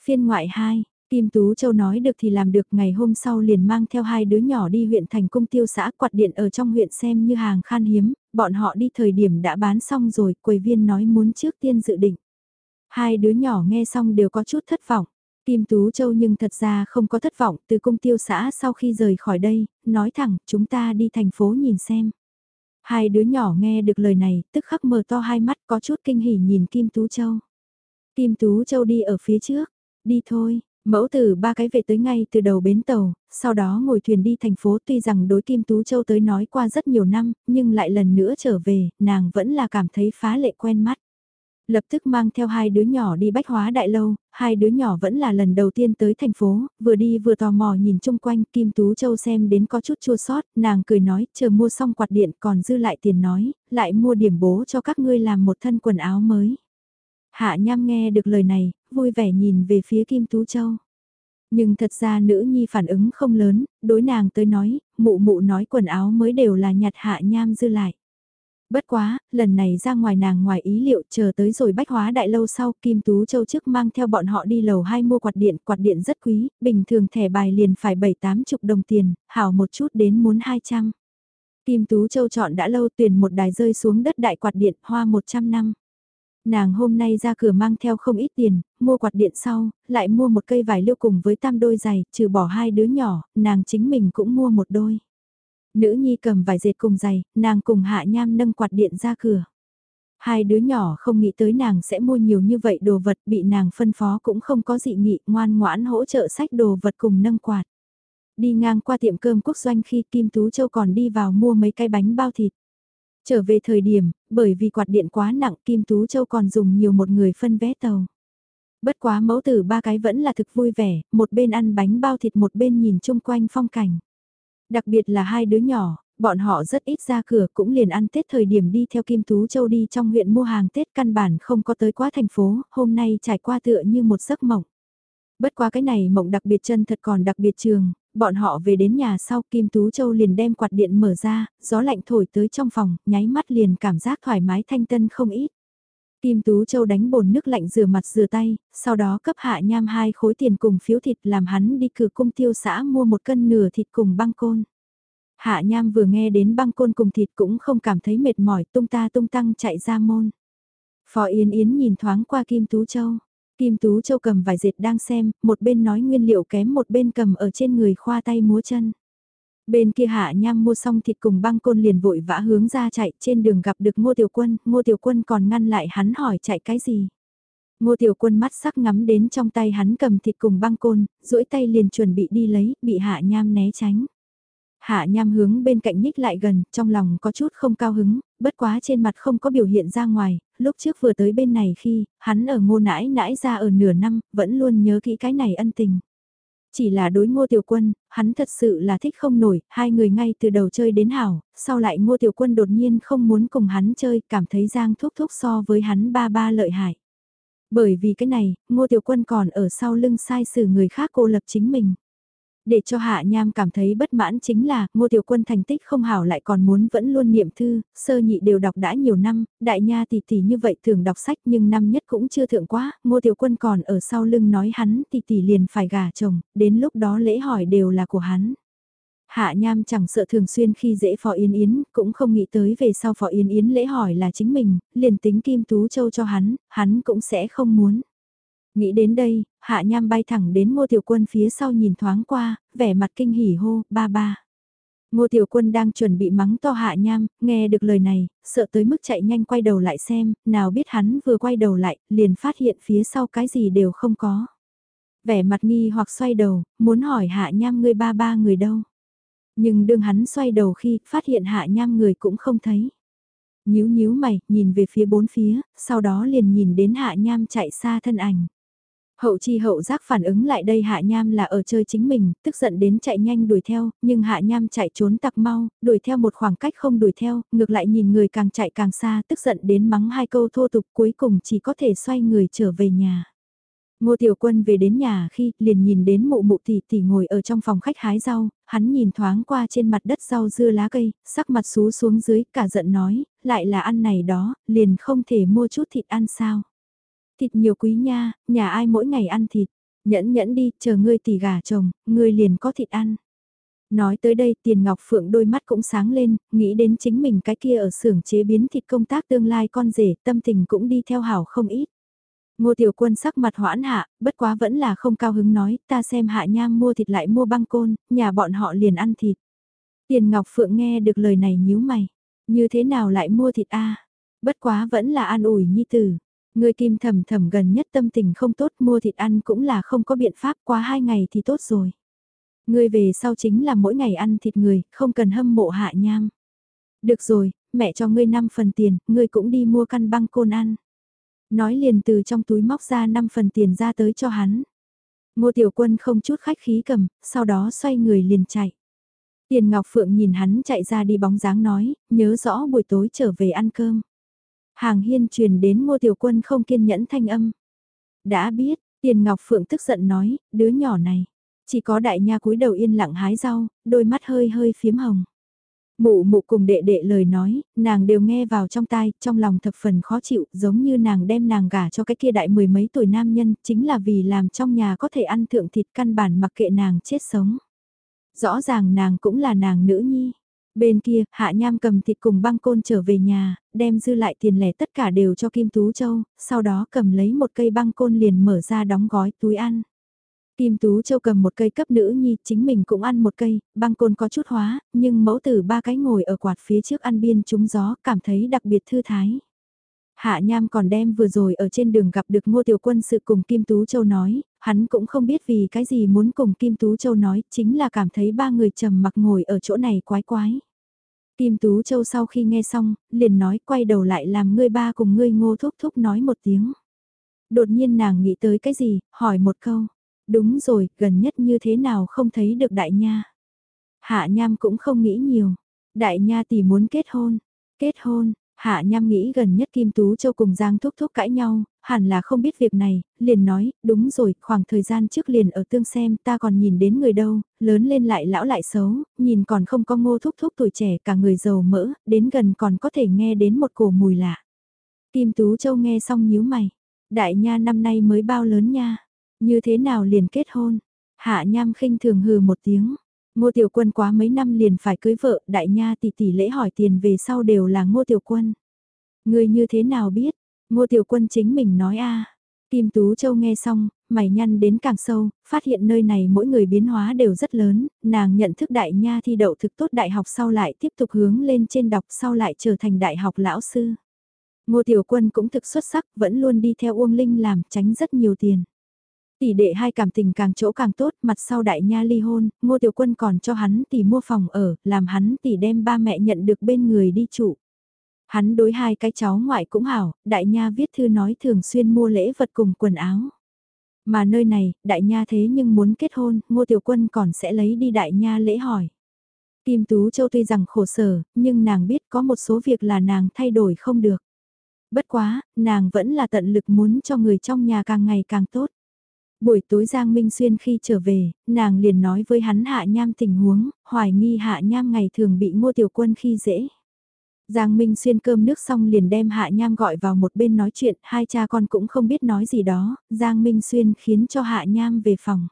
Phiên ngoại 2, Kim Tú Châu nói được thì làm được ngày hôm sau liền mang theo hai đứa nhỏ đi huyện thành cung tiêu xã quạt điện ở trong huyện xem như hàng khan hiếm, bọn họ đi thời điểm đã bán xong rồi, quầy viên nói muốn trước tiên dự định. Hai đứa nhỏ nghe xong đều có chút thất vọng. Kim Tú Châu nhưng thật ra không có thất vọng từ cung tiêu xã sau khi rời khỏi đây, nói thẳng chúng ta đi thành phố nhìn xem. Hai đứa nhỏ nghe được lời này, tức khắc mở to hai mắt có chút kinh hỉ nhìn Kim Tú Châu. Kim Tú Châu đi ở phía trước, đi thôi, mẫu tử ba cái về tới ngay từ đầu bến tàu, sau đó ngồi thuyền đi thành phố tuy rằng đối Kim Tú Châu tới nói qua rất nhiều năm, nhưng lại lần nữa trở về, nàng vẫn là cảm thấy phá lệ quen mắt. Lập tức mang theo hai đứa nhỏ đi bách hóa đại lâu, hai đứa nhỏ vẫn là lần đầu tiên tới thành phố, vừa đi vừa tò mò nhìn chung quanh Kim Tú Châu xem đến có chút chua sót, nàng cười nói, chờ mua xong quạt điện còn dư lại tiền nói, lại mua điểm bố cho các ngươi làm một thân quần áo mới. Hạ Nham nghe được lời này, vui vẻ nhìn về phía Kim Tú Châu. Nhưng thật ra nữ nhi phản ứng không lớn, đối nàng tới nói, mụ mụ nói quần áo mới đều là nhặt Hạ Nham dư lại. Bất quá, lần này ra ngoài nàng ngoài ý liệu chờ tới rồi bách hóa đại lâu sau Kim Tú Châu trước mang theo bọn họ đi lầu 2 mua quạt điện, quạt điện rất quý, bình thường thẻ bài liền phải 7-8 chục đồng tiền, hảo một chút đến muốn 200. Kim Tú Châu chọn đã lâu tuyển một đài rơi xuống đất đại quạt điện hoa 100 năm. Nàng hôm nay ra cửa mang theo không ít tiền, mua quạt điện sau, lại mua một cây vải liêu cùng với tam đôi giày, trừ bỏ hai đứa nhỏ, nàng chính mình cũng mua một đôi. Nữ nhi cầm vài dệt cùng giày, nàng cùng hạ nham nâng quạt điện ra cửa. Hai đứa nhỏ không nghĩ tới nàng sẽ mua nhiều như vậy đồ vật bị nàng phân phó cũng không có dị nghị ngoan ngoãn hỗ trợ sách đồ vật cùng nâng quạt. Đi ngang qua tiệm cơm quốc doanh khi Kim Tú Châu còn đi vào mua mấy cái bánh bao thịt. Trở về thời điểm, bởi vì quạt điện quá nặng Kim Tú Châu còn dùng nhiều một người phân vé tàu. Bất quá mẫu tử ba cái vẫn là thực vui vẻ, một bên ăn bánh bao thịt một bên nhìn chung quanh phong cảnh. Đặc biệt là hai đứa nhỏ, bọn họ rất ít ra cửa cũng liền ăn Tết thời điểm đi theo Kim Tú Châu đi trong huyện mua hàng Tết căn bản không có tới quá thành phố, hôm nay trải qua tựa như một giấc mộng. Bất quá cái này mộng đặc biệt chân thật còn đặc biệt trường, bọn họ về đến nhà sau Kim Tú Châu liền đem quạt điện mở ra, gió lạnh thổi tới trong phòng, nháy mắt liền cảm giác thoải mái thanh tân không ít. Kim Tú Châu đánh bồn nước lạnh rửa mặt rửa tay, sau đó cấp hạ nham hai khối tiền cùng phiếu thịt làm hắn đi cửa cung tiêu xã mua một cân nửa thịt cùng băng côn. Hạ nham vừa nghe đến băng côn cùng thịt cũng không cảm thấy mệt mỏi tung ta tung tăng chạy ra môn. Phó Yến Yến nhìn thoáng qua Kim Tú Châu. Kim Tú Châu cầm vài dệt đang xem, một bên nói nguyên liệu kém một bên cầm ở trên người khoa tay múa chân. Bên kia hạ nham mua xong thịt cùng băng côn liền vội vã hướng ra chạy trên đường gặp được ngô tiểu quân, ngô tiểu quân còn ngăn lại hắn hỏi chạy cái gì. Ngô tiểu quân mắt sắc ngắm đến trong tay hắn cầm thịt cùng băng côn, duỗi tay liền chuẩn bị đi lấy, bị hạ nham né tránh. Hạ Nham hướng bên cạnh nhích lại gần, trong lòng có chút không cao hứng, bất quá trên mặt không có biểu hiện ra ngoài, lúc trước vừa tới bên này khi, hắn ở ngô nãi nãi ra ở nửa năm, vẫn luôn nhớ kỹ cái này ân tình. Chỉ là đối ngô tiểu quân, hắn thật sự là thích không nổi, hai người ngay từ đầu chơi đến hảo, sau lại ngô tiểu quân đột nhiên không muốn cùng hắn chơi, cảm thấy giang thúc thúc so với hắn ba ba lợi hại. Bởi vì cái này, ngô tiểu quân còn ở sau lưng sai xử người khác cô lập chính mình. Để cho Hạ Nham cảm thấy bất mãn chính là, ngô tiểu quân thành tích không hảo lại còn muốn vẫn luôn niệm thư, sơ nhị đều đọc đã nhiều năm, đại nha tỷ tỷ như vậy thường đọc sách nhưng năm nhất cũng chưa thượng quá, ngô tiểu quân còn ở sau lưng nói hắn tỷ tỷ liền phải gả chồng, đến lúc đó lễ hỏi đều là của hắn. Hạ Nham chẳng sợ thường xuyên khi dễ Phó Yến Yến, cũng không nghĩ tới về sau Phó Yến Yến lễ hỏi là chính mình, liền tính Kim Tú Châu cho hắn, hắn cũng sẽ không muốn. Nghĩ đến đây, Hạ Nham bay thẳng đến Ngô Tiểu Quân phía sau nhìn thoáng qua, vẻ mặt kinh hỉ hô, ba ba. Ngô Tiểu Quân đang chuẩn bị mắng to Hạ Nham, nghe được lời này, sợ tới mức chạy nhanh quay đầu lại xem, nào biết hắn vừa quay đầu lại, liền phát hiện phía sau cái gì đều không có. Vẻ mặt nghi hoặc xoay đầu, muốn hỏi Hạ Nham người ba ba người đâu. Nhưng đương hắn xoay đầu khi phát hiện Hạ Nham người cũng không thấy. Nhíu nhíu mày, nhìn về phía bốn phía, sau đó liền nhìn đến Hạ Nham chạy xa thân ảnh. Hậu chi hậu giác phản ứng lại đây Hạ Nham là ở chơi chính mình, tức giận đến chạy nhanh đuổi theo, nhưng Hạ Nham chạy trốn tặc mau, đuổi theo một khoảng cách không đuổi theo, ngược lại nhìn người càng chạy càng xa, tức giận đến mắng hai câu thô tục cuối cùng chỉ có thể xoay người trở về nhà. Ngô Tiểu Quân về đến nhà khi liền nhìn đến mụ mụ tỷ tỷ ngồi ở trong phòng khách hái rau, hắn nhìn thoáng qua trên mặt đất rau dưa lá cây, sắc mặt xú xuống dưới, cả giận nói, lại là ăn này đó, liền không thể mua chút thịt ăn sao thịt nhiều quý nha, nhà ai mỗi ngày ăn thịt, nhẫn nhẫn đi, chờ ngươi tỷ gà chồng, ngươi liền có thịt ăn. Nói tới đây tiền ngọc phượng đôi mắt cũng sáng lên, nghĩ đến chính mình cái kia ở xưởng chế biến thịt công tác tương lai con rể, tâm tình cũng đi theo hảo không ít. Ngô tiểu quân sắc mặt hoãn hạ, bất quá vẫn là không cao hứng nói, ta xem hạ nham mua thịt lại mua băng côn, nhà bọn họ liền ăn thịt. Tiền ngọc phượng nghe được lời này nhíu mày, như thế nào lại mua thịt a Bất quá vẫn là an ủi nhi tử, Người kim thầm thầm gần nhất tâm tình không tốt mua thịt ăn cũng là không có biện pháp qua hai ngày thì tốt rồi. Người về sau chính là mỗi ngày ăn thịt người, không cần hâm mộ hạ nham. Được rồi, mẹ cho ngươi 5 phần tiền, ngươi cũng đi mua căn băng côn ăn. Nói liền từ trong túi móc ra 5 phần tiền ra tới cho hắn. Ngô Tiểu Quân không chút khách khí cầm, sau đó xoay người liền chạy. Tiền Ngọc Phượng nhìn hắn chạy ra đi bóng dáng nói, nhớ rõ buổi tối trở về ăn cơm. Hàng hiên truyền đến ngô tiểu quân không kiên nhẫn thanh âm. Đã biết, tiền ngọc phượng tức giận nói, đứa nhỏ này. Chỉ có đại nha cúi đầu yên lặng hái rau, đôi mắt hơi hơi phiếm hồng. Mụ mụ cùng đệ đệ lời nói, nàng đều nghe vào trong tai, trong lòng thập phần khó chịu, giống như nàng đem nàng gả cho cái kia đại mười mấy tuổi nam nhân, chính là vì làm trong nhà có thể ăn thượng thịt căn bản mặc kệ nàng chết sống. Rõ ràng nàng cũng là nàng nữ nhi, Bên kia, Hạ Nham cầm thịt cùng băng côn trở về nhà, đem dư lại tiền lẻ tất cả đều cho Kim Tú Châu, sau đó cầm lấy một cây băng côn liền mở ra đóng gói túi ăn. Kim Tú Châu cầm một cây cấp nữ nhi, chính mình cũng ăn một cây, băng côn có chút hóa, nhưng mẫu tử ba cái ngồi ở quạt phía trước ăn biên trúng gió, cảm thấy đặc biệt thư thái. Hạ Nham còn đem vừa rồi ở trên đường gặp được Ngô Tiểu Quân sự cùng Kim Tú Châu nói, hắn cũng không biết vì cái gì muốn cùng Kim Tú Châu nói, chính là cảm thấy ba người trầm mặc ngồi ở chỗ này quái quái. Kim Tú Châu sau khi nghe xong, liền nói quay đầu lại làm ngươi ba cùng ngươi ngô thúc thúc nói một tiếng. Đột nhiên nàng nghĩ tới cái gì, hỏi một câu. Đúng rồi, gần nhất như thế nào không thấy được đại nha. Hạ Nham cũng không nghĩ nhiều. Đại nha tỷ muốn kết hôn. Kết hôn, Hạ Nham nghĩ gần nhất Kim Tú Châu cùng Giang Thúc Thúc cãi nhau, hẳn là không biết việc này, liền nói, đúng rồi, khoảng thời gian trước liền ở tương xem ta còn nhìn đến người đâu, lớn lên lại lão lại xấu, nhìn còn không có ngô thúc thúc tuổi trẻ cả người giàu mỡ, đến gần còn có thể nghe đến một cổ mùi lạ. Kim Tú Châu nghe xong nhíu mày, đại nha năm nay mới bao lớn nha, như thế nào liền kết hôn, hạ nham khinh thường hừ một tiếng. Ngô Tiểu Quân quá mấy năm liền phải cưới vợ, đại nha tỷ tỷ lễ hỏi tiền về sau đều là Ngô Tiểu Quân. Người như thế nào biết, Ngô Tiểu Quân chính mình nói a. Kim Tú Châu nghe xong, mày nhăn đến càng sâu, phát hiện nơi này mỗi người biến hóa đều rất lớn, nàng nhận thức đại nha thi đậu thực tốt đại học sau lại tiếp tục hướng lên trên đọc sau lại trở thành đại học lão sư. Ngô Tiểu Quân cũng thực xuất sắc, vẫn luôn đi theo Uông Linh làm tránh rất nhiều tiền. Tỷ đệ hai cảm tình càng chỗ càng tốt, mặt sau đại nha ly hôn, ngô tiểu quân còn cho hắn tỷ mua phòng ở, làm hắn tỷ đem ba mẹ nhận được bên người đi trụ. Hắn đối hai cái cháu ngoại cũng hảo, đại nha viết thư nói thường xuyên mua lễ vật cùng quần áo. Mà nơi này, đại nha thế nhưng muốn kết hôn, ngô tiểu quân còn sẽ lấy đi đại nha lễ hỏi. Kim Tú Châu tuy rằng khổ sở, nhưng nàng biết có một số việc là nàng thay đổi không được. Bất quá, nàng vẫn là tận lực muốn cho người trong nhà càng ngày càng tốt. Buổi tối Giang Minh Xuyên khi trở về, nàng liền nói với hắn Hạ Nham tình huống, hoài nghi Hạ Nham ngày thường bị ngô tiểu quân khi dễ. Giang Minh Xuyên cơm nước xong liền đem Hạ Nham gọi vào một bên nói chuyện, hai cha con cũng không biết nói gì đó, Giang Minh Xuyên khiến cho Hạ Nham về phòng.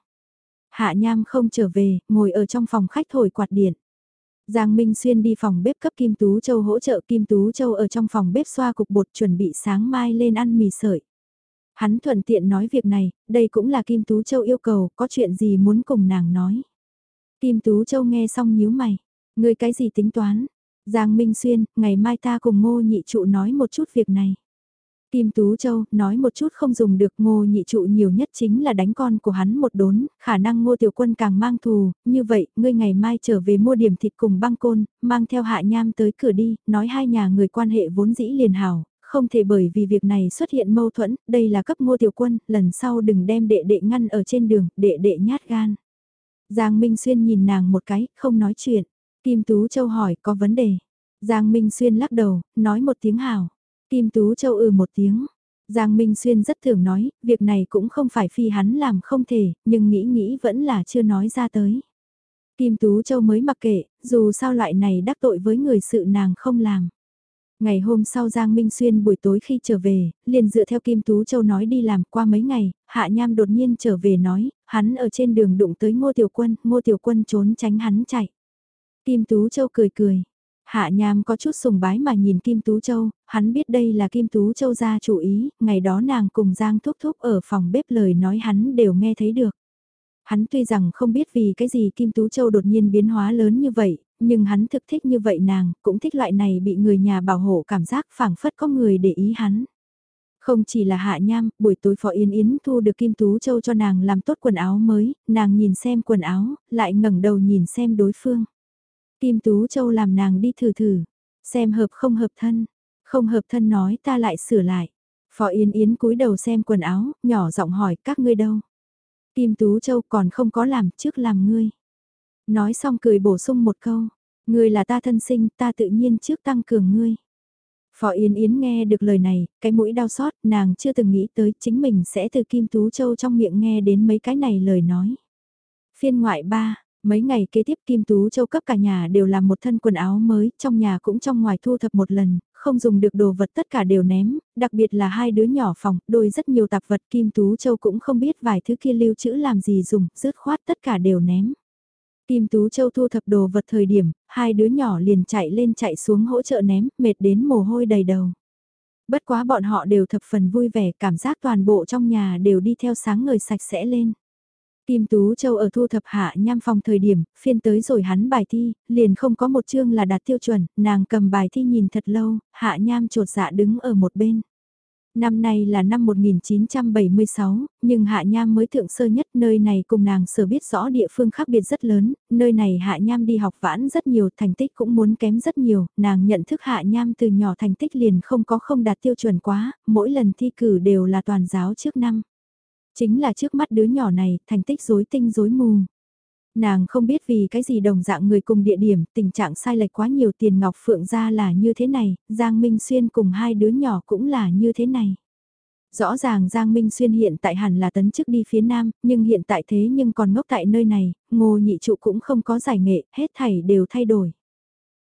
Hạ Nham không trở về, ngồi ở trong phòng khách thổi quạt điện. Giang Minh Xuyên đi phòng bếp cấp Kim Tú Châu hỗ trợ Kim Tú Châu ở trong phòng bếp xoa cục bột chuẩn bị sáng mai lên ăn mì sợi. Hắn thuận tiện nói việc này, đây cũng là Kim Tú Châu yêu cầu, có chuyện gì muốn cùng nàng nói. Kim Tú Châu nghe xong nhíu mày, người cái gì tính toán? Giang Minh Xuyên, ngày mai ta cùng ngô nhị trụ nói một chút việc này. Kim Tú Châu nói một chút không dùng được ngô nhị trụ nhiều nhất chính là đánh con của hắn một đốn, khả năng ngô tiểu quân càng mang thù, như vậy, ngươi ngày mai trở về mua điểm thịt cùng băng côn, mang theo hạ nham tới cửa đi, nói hai nhà người quan hệ vốn dĩ liền hảo, không thể bởi vì việc này xuất hiện mâu thuẫn, đây là cấp ngô tiểu quân, lần sau đừng đem đệ đệ ngăn ở trên đường, đệ đệ nhát gan. Giang Minh Xuyên nhìn nàng một cái, không nói chuyện. Kim Tú Châu hỏi có vấn đề. Giang Minh Xuyên lắc đầu, nói một tiếng hảo. Kim Tú Châu ừ một tiếng. Giang Minh Xuyên rất thường nói, việc này cũng không phải phi hắn làm không thể, nhưng nghĩ nghĩ vẫn là chưa nói ra tới. Kim Tú Châu mới mặc kệ, dù sao loại này đắc tội với người sự nàng không làm. Ngày hôm sau Giang Minh Xuyên buổi tối khi trở về, liền dựa theo Kim Tú Châu nói đi làm qua mấy ngày, Hạ Nham đột nhiên trở về nói, hắn ở trên đường đụng tới Ngô Tiểu Quân, Ngô Tiểu Quân trốn tránh hắn chạy. Kim Tú Châu cười cười. Hạ Nham có chút sùng bái mà nhìn Kim Tú Châu, hắn biết đây là Kim Tú Châu ra chủ ý, ngày đó nàng cùng Giang Thúc Thúc ở phòng bếp lời nói hắn đều nghe thấy được. Hắn tuy rằng không biết vì cái gì Kim Tú Châu đột nhiên biến hóa lớn như vậy, nhưng hắn thực thích như vậy nàng, cũng thích loại này bị người nhà bảo hộ cảm giác phảng phất có người để ý hắn. Không chỉ là hạ nham, buổi tối Phó Yên Yến thu được Kim Tú Châu cho nàng làm tốt quần áo mới, nàng nhìn xem quần áo, lại ngẩng đầu nhìn xem đối phương. Kim Tú Châu làm nàng đi thử thử, xem hợp không hợp thân, không hợp thân nói ta lại sửa lại. Phó Yên Yến cúi đầu xem quần áo, nhỏ giọng hỏi các ngươi đâu. Kim Tú Châu còn không có làm trước làm ngươi. Nói xong cười bổ sung một câu, ngươi là ta thân sinh ta tự nhiên trước tăng cường ngươi. Phó Yên Yến nghe được lời này, cái mũi đau xót, nàng chưa từng nghĩ tới chính mình sẽ từ Kim Tú Châu trong miệng nghe đến mấy cái này lời nói. Phiên ngoại 3, Mấy ngày kế tiếp Kim Tú Châu cấp cả nhà đều làm một thân quần áo mới, trong nhà cũng trong ngoài thu thập một lần, không dùng được đồ vật tất cả đều ném, đặc biệt là hai đứa nhỏ phòng, đôi rất nhiều tạp vật Kim Tú Châu cũng không biết vài thứ kia lưu trữ làm gì dùng, rứt khoát tất cả đều ném. Kim Tú Châu thu thập đồ vật thời điểm, hai đứa nhỏ liền chạy lên chạy xuống hỗ trợ ném, mệt đến mồ hôi đầy đầu. Bất quá bọn họ đều thập phần vui vẻ, cảm giác toàn bộ trong nhà đều đi theo sáng ngời sạch sẽ lên. Kim Tú Châu ở thu thập hạ nham phòng thời điểm, phiên tới rồi hắn bài thi, liền không có một chương là đạt tiêu chuẩn, nàng cầm bài thi nhìn thật lâu, hạ nham trột dạ đứng ở một bên. Năm nay là năm 1976, nhưng Hạ Nham mới thượng sơ nhất nơi này cùng nàng sở biết rõ địa phương khác biệt rất lớn, nơi này Hạ Nham đi học vãn rất nhiều, thành tích cũng muốn kém rất nhiều, nàng nhận thức Hạ Nham từ nhỏ thành tích liền không có không đạt tiêu chuẩn quá, mỗi lần thi cử đều là toàn giáo trước năm. Chính là trước mắt đứa nhỏ này, thành tích rối tinh rối mù. Nàng không biết vì cái gì đồng dạng người cùng địa điểm, tình trạng sai lệch quá nhiều tiền Ngọc Phượng ra là như thế này, Giang Minh Xuyên cùng hai đứa nhỏ cũng là như thế này. Rõ ràng Giang Minh Xuyên hiện tại hẳn là tấn chức đi phía Nam, nhưng hiện tại thế nhưng còn ngốc tại nơi này, ngô nhị trụ cũng không có giải nghệ, hết thảy đều thay đổi.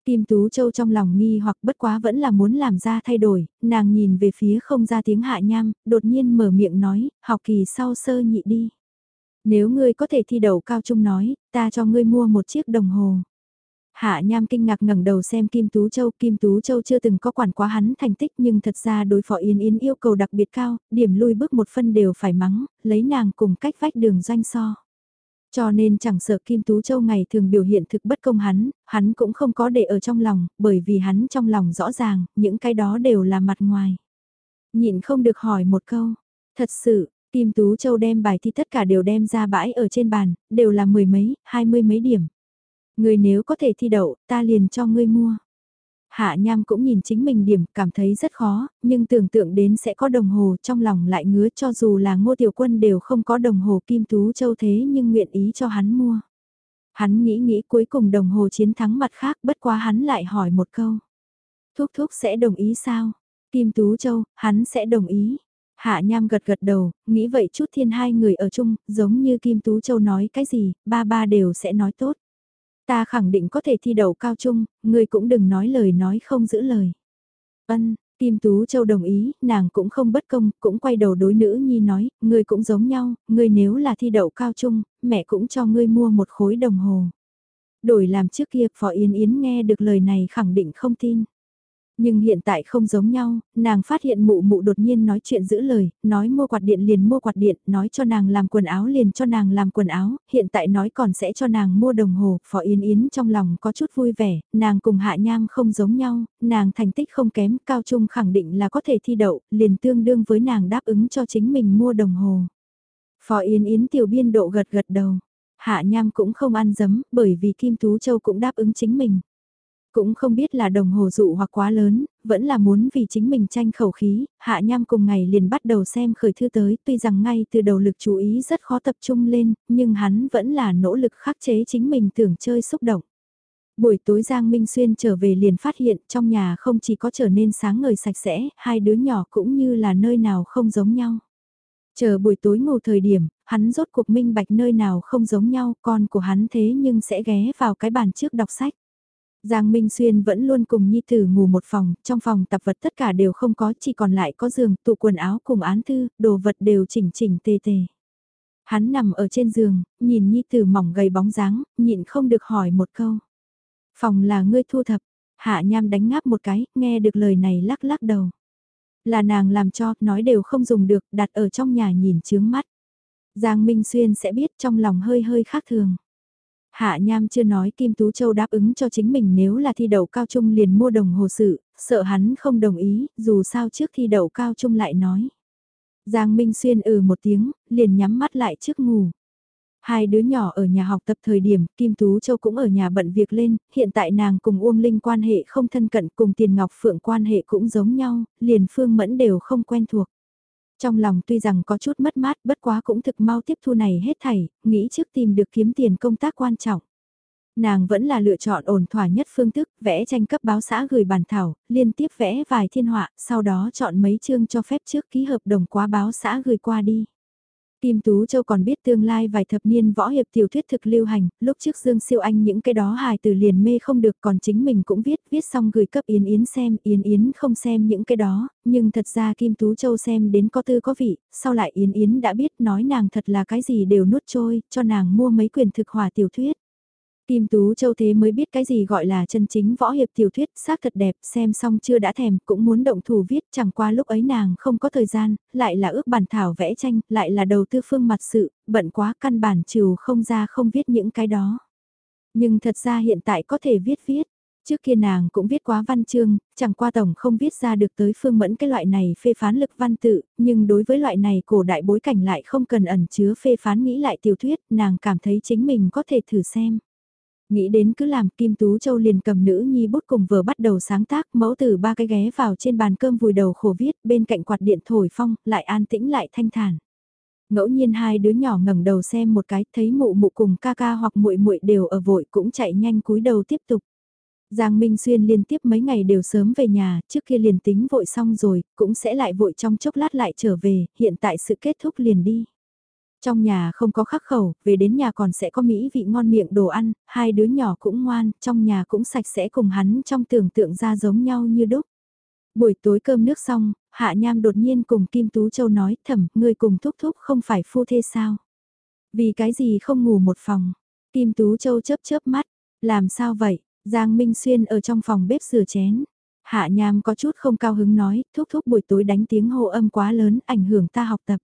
Kim Tú Châu trong lòng nghi hoặc bất quá vẫn là muốn làm ra thay đổi, nàng nhìn về phía không ra tiếng hạ nham, đột nhiên mở miệng nói, học kỳ sau sơ nhị đi. Nếu ngươi có thể thi đậu cao trung nói, ta cho ngươi mua một chiếc đồng hồ. Hạ Nham kinh ngạc ngẩng đầu xem Kim Tú Châu, Kim Tú Châu chưa từng có quản quá hắn thành tích nhưng thật ra đối phó Yên Yên yêu cầu đặc biệt cao, điểm lui bước một phân đều phải mắng, lấy nàng cùng cách vách đường doanh so. Cho nên chẳng sợ Kim Tú Châu ngày thường biểu hiện thực bất công hắn, hắn cũng không có để ở trong lòng, bởi vì hắn trong lòng rõ ràng, những cái đó đều là mặt ngoài. Nhịn không được hỏi một câu, thật sự, Kim Tú Châu đem bài thi tất cả đều đem ra bãi ở trên bàn, đều là mười mấy, hai mươi mấy điểm. Người nếu có thể thi đậu, ta liền cho ngươi mua. Hạ Nham cũng nhìn chính mình điểm, cảm thấy rất khó, nhưng tưởng tượng đến sẽ có đồng hồ trong lòng lại ngứa cho dù là ngô tiểu quân đều không có đồng hồ Kim Tú Châu thế nhưng nguyện ý cho hắn mua. Hắn nghĩ nghĩ cuối cùng đồng hồ chiến thắng mặt khác bất quá hắn lại hỏi một câu. Thúc thúc sẽ đồng ý sao? Kim Tú Châu, hắn sẽ đồng ý. Hạ Nham gật gật đầu, nghĩ vậy chút thiên hai người ở chung, giống như Kim Tú Châu nói cái gì, ba ba đều sẽ nói tốt. Ta khẳng định có thể thi đậu cao trung, ngươi cũng đừng nói lời nói không giữ lời. Ân, Kim Tú Châu đồng ý, nàng cũng không bất công, cũng quay đầu đối nữ nhi nói, ngươi cũng giống nhau, ngươi nếu là thi đậu cao trung, mẹ cũng cho ngươi mua một khối đồng hồ. Đổi làm trước kia, Phó Yến Yến nghe được lời này khẳng định không tin. Nhưng hiện tại không giống nhau, nàng phát hiện mụ mụ đột nhiên nói chuyện giữ lời, nói mua quạt điện liền mua quạt điện, nói cho nàng làm quần áo liền cho nàng làm quần áo, hiện tại nói còn sẽ cho nàng mua đồng hồ, Phó Yến Yến trong lòng có chút vui vẻ, nàng cùng Hạ Nham không giống nhau, nàng thành tích không kém, cao trung khẳng định là có thể thi đậu, liền tương đương với nàng đáp ứng cho chính mình mua đồng hồ. Phó Yến Yến tiểu biên độ gật gật đầu. Hạ Nham cũng không ăn dấm, bởi vì Kim Tú Châu cũng đáp ứng chính mình. Cũng không biết là đồng hồ dụ hoặc quá lớn, vẫn là muốn vì chính mình tranh khẩu khí, hạ nham cùng ngày liền bắt đầu xem khởi thư tới, tuy rằng ngay từ đầu lực chú ý rất khó tập trung lên, nhưng hắn vẫn là nỗ lực khắc chế chính mình tưởng chơi xúc động. Buổi tối Giang Minh Xuyên trở về liền phát hiện trong nhà không chỉ có trở nên sáng ngời sạch sẽ, hai đứa nhỏ cũng như là nơi nào không giống nhau. Chờ buổi tối ngủ thời điểm, hắn rốt cuộc minh bạch nơi nào không giống nhau, con của hắn thế nhưng sẽ ghé vào cái bàn trước đọc sách. Giang Minh Xuyên vẫn luôn cùng Nhi Tử ngủ một phòng, trong phòng tập vật tất cả đều không có, chỉ còn lại có giường, tủ quần áo cùng án thư, đồ vật đều chỉnh chỉnh tề tề. Hắn nằm ở trên giường, nhìn Nhi Tử mỏng gầy bóng dáng, nhịn không được hỏi một câu. Phòng là ngươi thu thập, hạ nham đánh ngáp một cái, nghe được lời này lắc lắc đầu. Là nàng làm cho, nói đều không dùng được, đặt ở trong nhà nhìn chướng mắt. Giang Minh Xuyên sẽ biết trong lòng hơi hơi khác thường. Hạ Nham chưa nói Kim Tú Châu đáp ứng cho chính mình nếu là thi đậu cao trung liền mua đồng hồ sự, sợ hắn không đồng ý, dù sao trước thi đậu cao trung lại nói. Giang Minh Xuyên ừ một tiếng, liền nhắm mắt lại trước ngủ. Hai đứa nhỏ ở nhà học tập thời điểm, Kim Tú Châu cũng ở nhà bận việc lên, hiện tại nàng cùng Uông Linh quan hệ không thân cận cùng Tiền Ngọc Phượng quan hệ cũng giống nhau, liền Phương Mẫn đều không quen thuộc. Trong lòng tuy rằng có chút mất mát bất quá cũng thực mau tiếp thu này hết thảy, nghĩ trước tìm được kiếm tiền công tác quan trọng. Nàng vẫn là lựa chọn ổn thỏa nhất phương thức, vẽ tranh cấp báo xã gửi bản thảo, liên tiếp vẽ vài thiên họa, sau đó chọn mấy chương cho phép trước ký hợp đồng quá báo xã gửi qua đi. Kim Tú Châu còn biết tương lai vài thập niên võ hiệp tiểu thuyết thực lưu hành, lúc trước Dương Siêu Anh những cái đó hài từ liền mê không được còn chính mình cũng viết, viết xong gửi cấp Yến Yến xem, Yến Yến không xem những cái đó, nhưng thật ra Kim Tú Châu xem đến có tư có vị, sau lại Yến Yến đã biết nói nàng thật là cái gì đều nuốt trôi, cho nàng mua mấy quyền thực hòa tiểu thuyết. Kim Tú Châu thế mới biết cái gì gọi là chân chính võ hiệp tiểu thuyết, xác thật đẹp, xem xong chưa đã thèm, cũng muốn động thủ viết, chẳng qua lúc ấy nàng không có thời gian, lại là ước bản thảo vẽ tranh, lại là đầu tư phương mặt sự, bận quá căn bản trừ không ra không viết những cái đó. Nhưng thật ra hiện tại có thể viết viết. Trước kia nàng cũng viết quá văn chương, chẳng qua tổng không viết ra được tới phương mẫn cái loại này phê phán lực văn tự, nhưng đối với loại này cổ đại bối cảnh lại không cần ẩn chứa phê phán nghĩ lại tiểu thuyết, nàng cảm thấy chính mình có thể thử xem. Nghĩ đến cứ làm Kim Tú Châu liền cầm nữ nhi bút cùng vừa bắt đầu sáng tác mẫu từ ba cái ghé vào trên bàn cơm vùi đầu khổ viết bên cạnh quạt điện thổi phong lại an tĩnh lại thanh thản. Ngẫu nhiên hai đứa nhỏ ngẩng đầu xem một cái thấy mụ mụ cùng ca ca hoặc muội muội đều ở vội cũng chạy nhanh cúi đầu tiếp tục. Giang Minh Xuyên liên tiếp mấy ngày đều sớm về nhà, trước kia liền tính vội xong rồi, cũng sẽ lại vội trong chốc lát lại trở về, hiện tại sự kết thúc liền đi. Trong nhà không có khắc khẩu, về đến nhà còn sẽ có mỹ vị ngon miệng đồ ăn, hai đứa nhỏ cũng ngoan, trong nhà cũng sạch sẽ cùng hắn trong tưởng tượng ra giống nhau như đúc. Buổi tối cơm nước xong, Hạ Nham đột nhiên cùng Kim Tú Châu nói thầm, ngươi cùng thúc thúc không phải phu thê sao? Vì cái gì không ngủ một phòng? Kim Tú Châu chớp chớp mắt, làm sao vậy? Giang Minh Xuyên ở trong phòng bếp rửa chén. Hạ Nham có chút không cao hứng nói, thúc thúc buổi tối đánh tiếng hô âm quá lớn, ảnh hưởng ta học tập.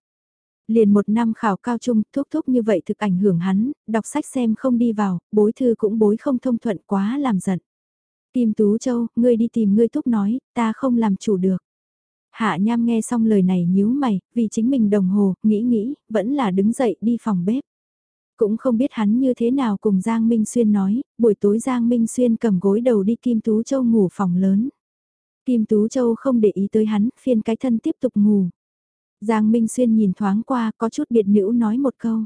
Liền một năm khảo cao trung, thúc thúc như vậy thực ảnh hưởng hắn, đọc sách xem không đi vào, bối thư cũng bối không thông thuận quá làm giận. Kim Tú Châu, ngươi đi tìm ngươi thúc nói, ta không làm chủ được. Hạ Nham nghe xong lời này nhíu mày, vì chính mình đồng hồ, nghĩ nghĩ, vẫn là đứng dậy đi phòng bếp. Cũng không biết hắn như thế nào cùng Giang Minh Xuyên nói, buổi tối Giang Minh Xuyên cầm gối đầu đi Kim Tú Châu ngủ phòng lớn. Kim Tú Châu không để ý tới hắn, phiên cái thân tiếp tục ngủ. Giang Minh Xuyên nhìn thoáng qua có chút biệt nữ nói một câu.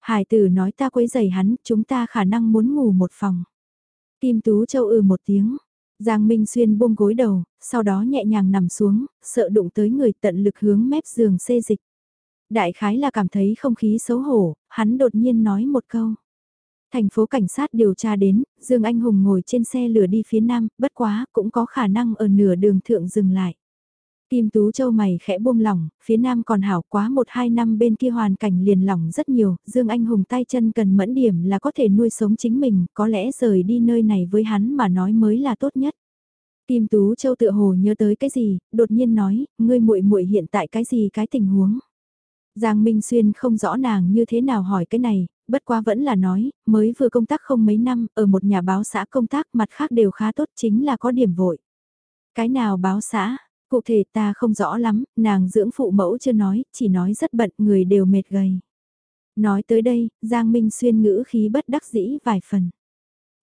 Hải tử nói ta quấy giày hắn, chúng ta khả năng muốn ngủ một phòng. Kim Tú Châu ừ một tiếng. Giang Minh Xuyên buông gối đầu, sau đó nhẹ nhàng nằm xuống, sợ đụng tới người tận lực hướng mép giường xê dịch. Đại khái là cảm thấy không khí xấu hổ, hắn đột nhiên nói một câu. Thành phố cảnh sát điều tra đến, Dương Anh Hùng ngồi trên xe lửa đi phía nam, bất quá cũng có khả năng ở nửa đường thượng dừng lại. Kim Tú Châu mày khẽ buông lỏng, phía nam còn hảo quá một hai năm bên kia hoàn cảnh liền lỏng rất nhiều, Dương Anh Hùng tay chân cần mẫn điểm là có thể nuôi sống chính mình, có lẽ rời đi nơi này với hắn mà nói mới là tốt nhất. Kim Tú Châu tự hồ nhớ tới cái gì, đột nhiên nói, ngươi muội muội hiện tại cái gì cái tình huống. Giang Minh Xuyên không rõ nàng như thế nào hỏi cái này, bất quá vẫn là nói, mới vừa công tác không mấy năm, ở một nhà báo xã công tác mặt khác đều khá tốt chính là có điểm vội. Cái nào báo xã, cụ thể ta không rõ lắm, nàng dưỡng phụ mẫu chưa nói, chỉ nói rất bận người đều mệt gầy. Nói tới đây, Giang Minh Xuyên ngữ khí bất đắc dĩ vài phần.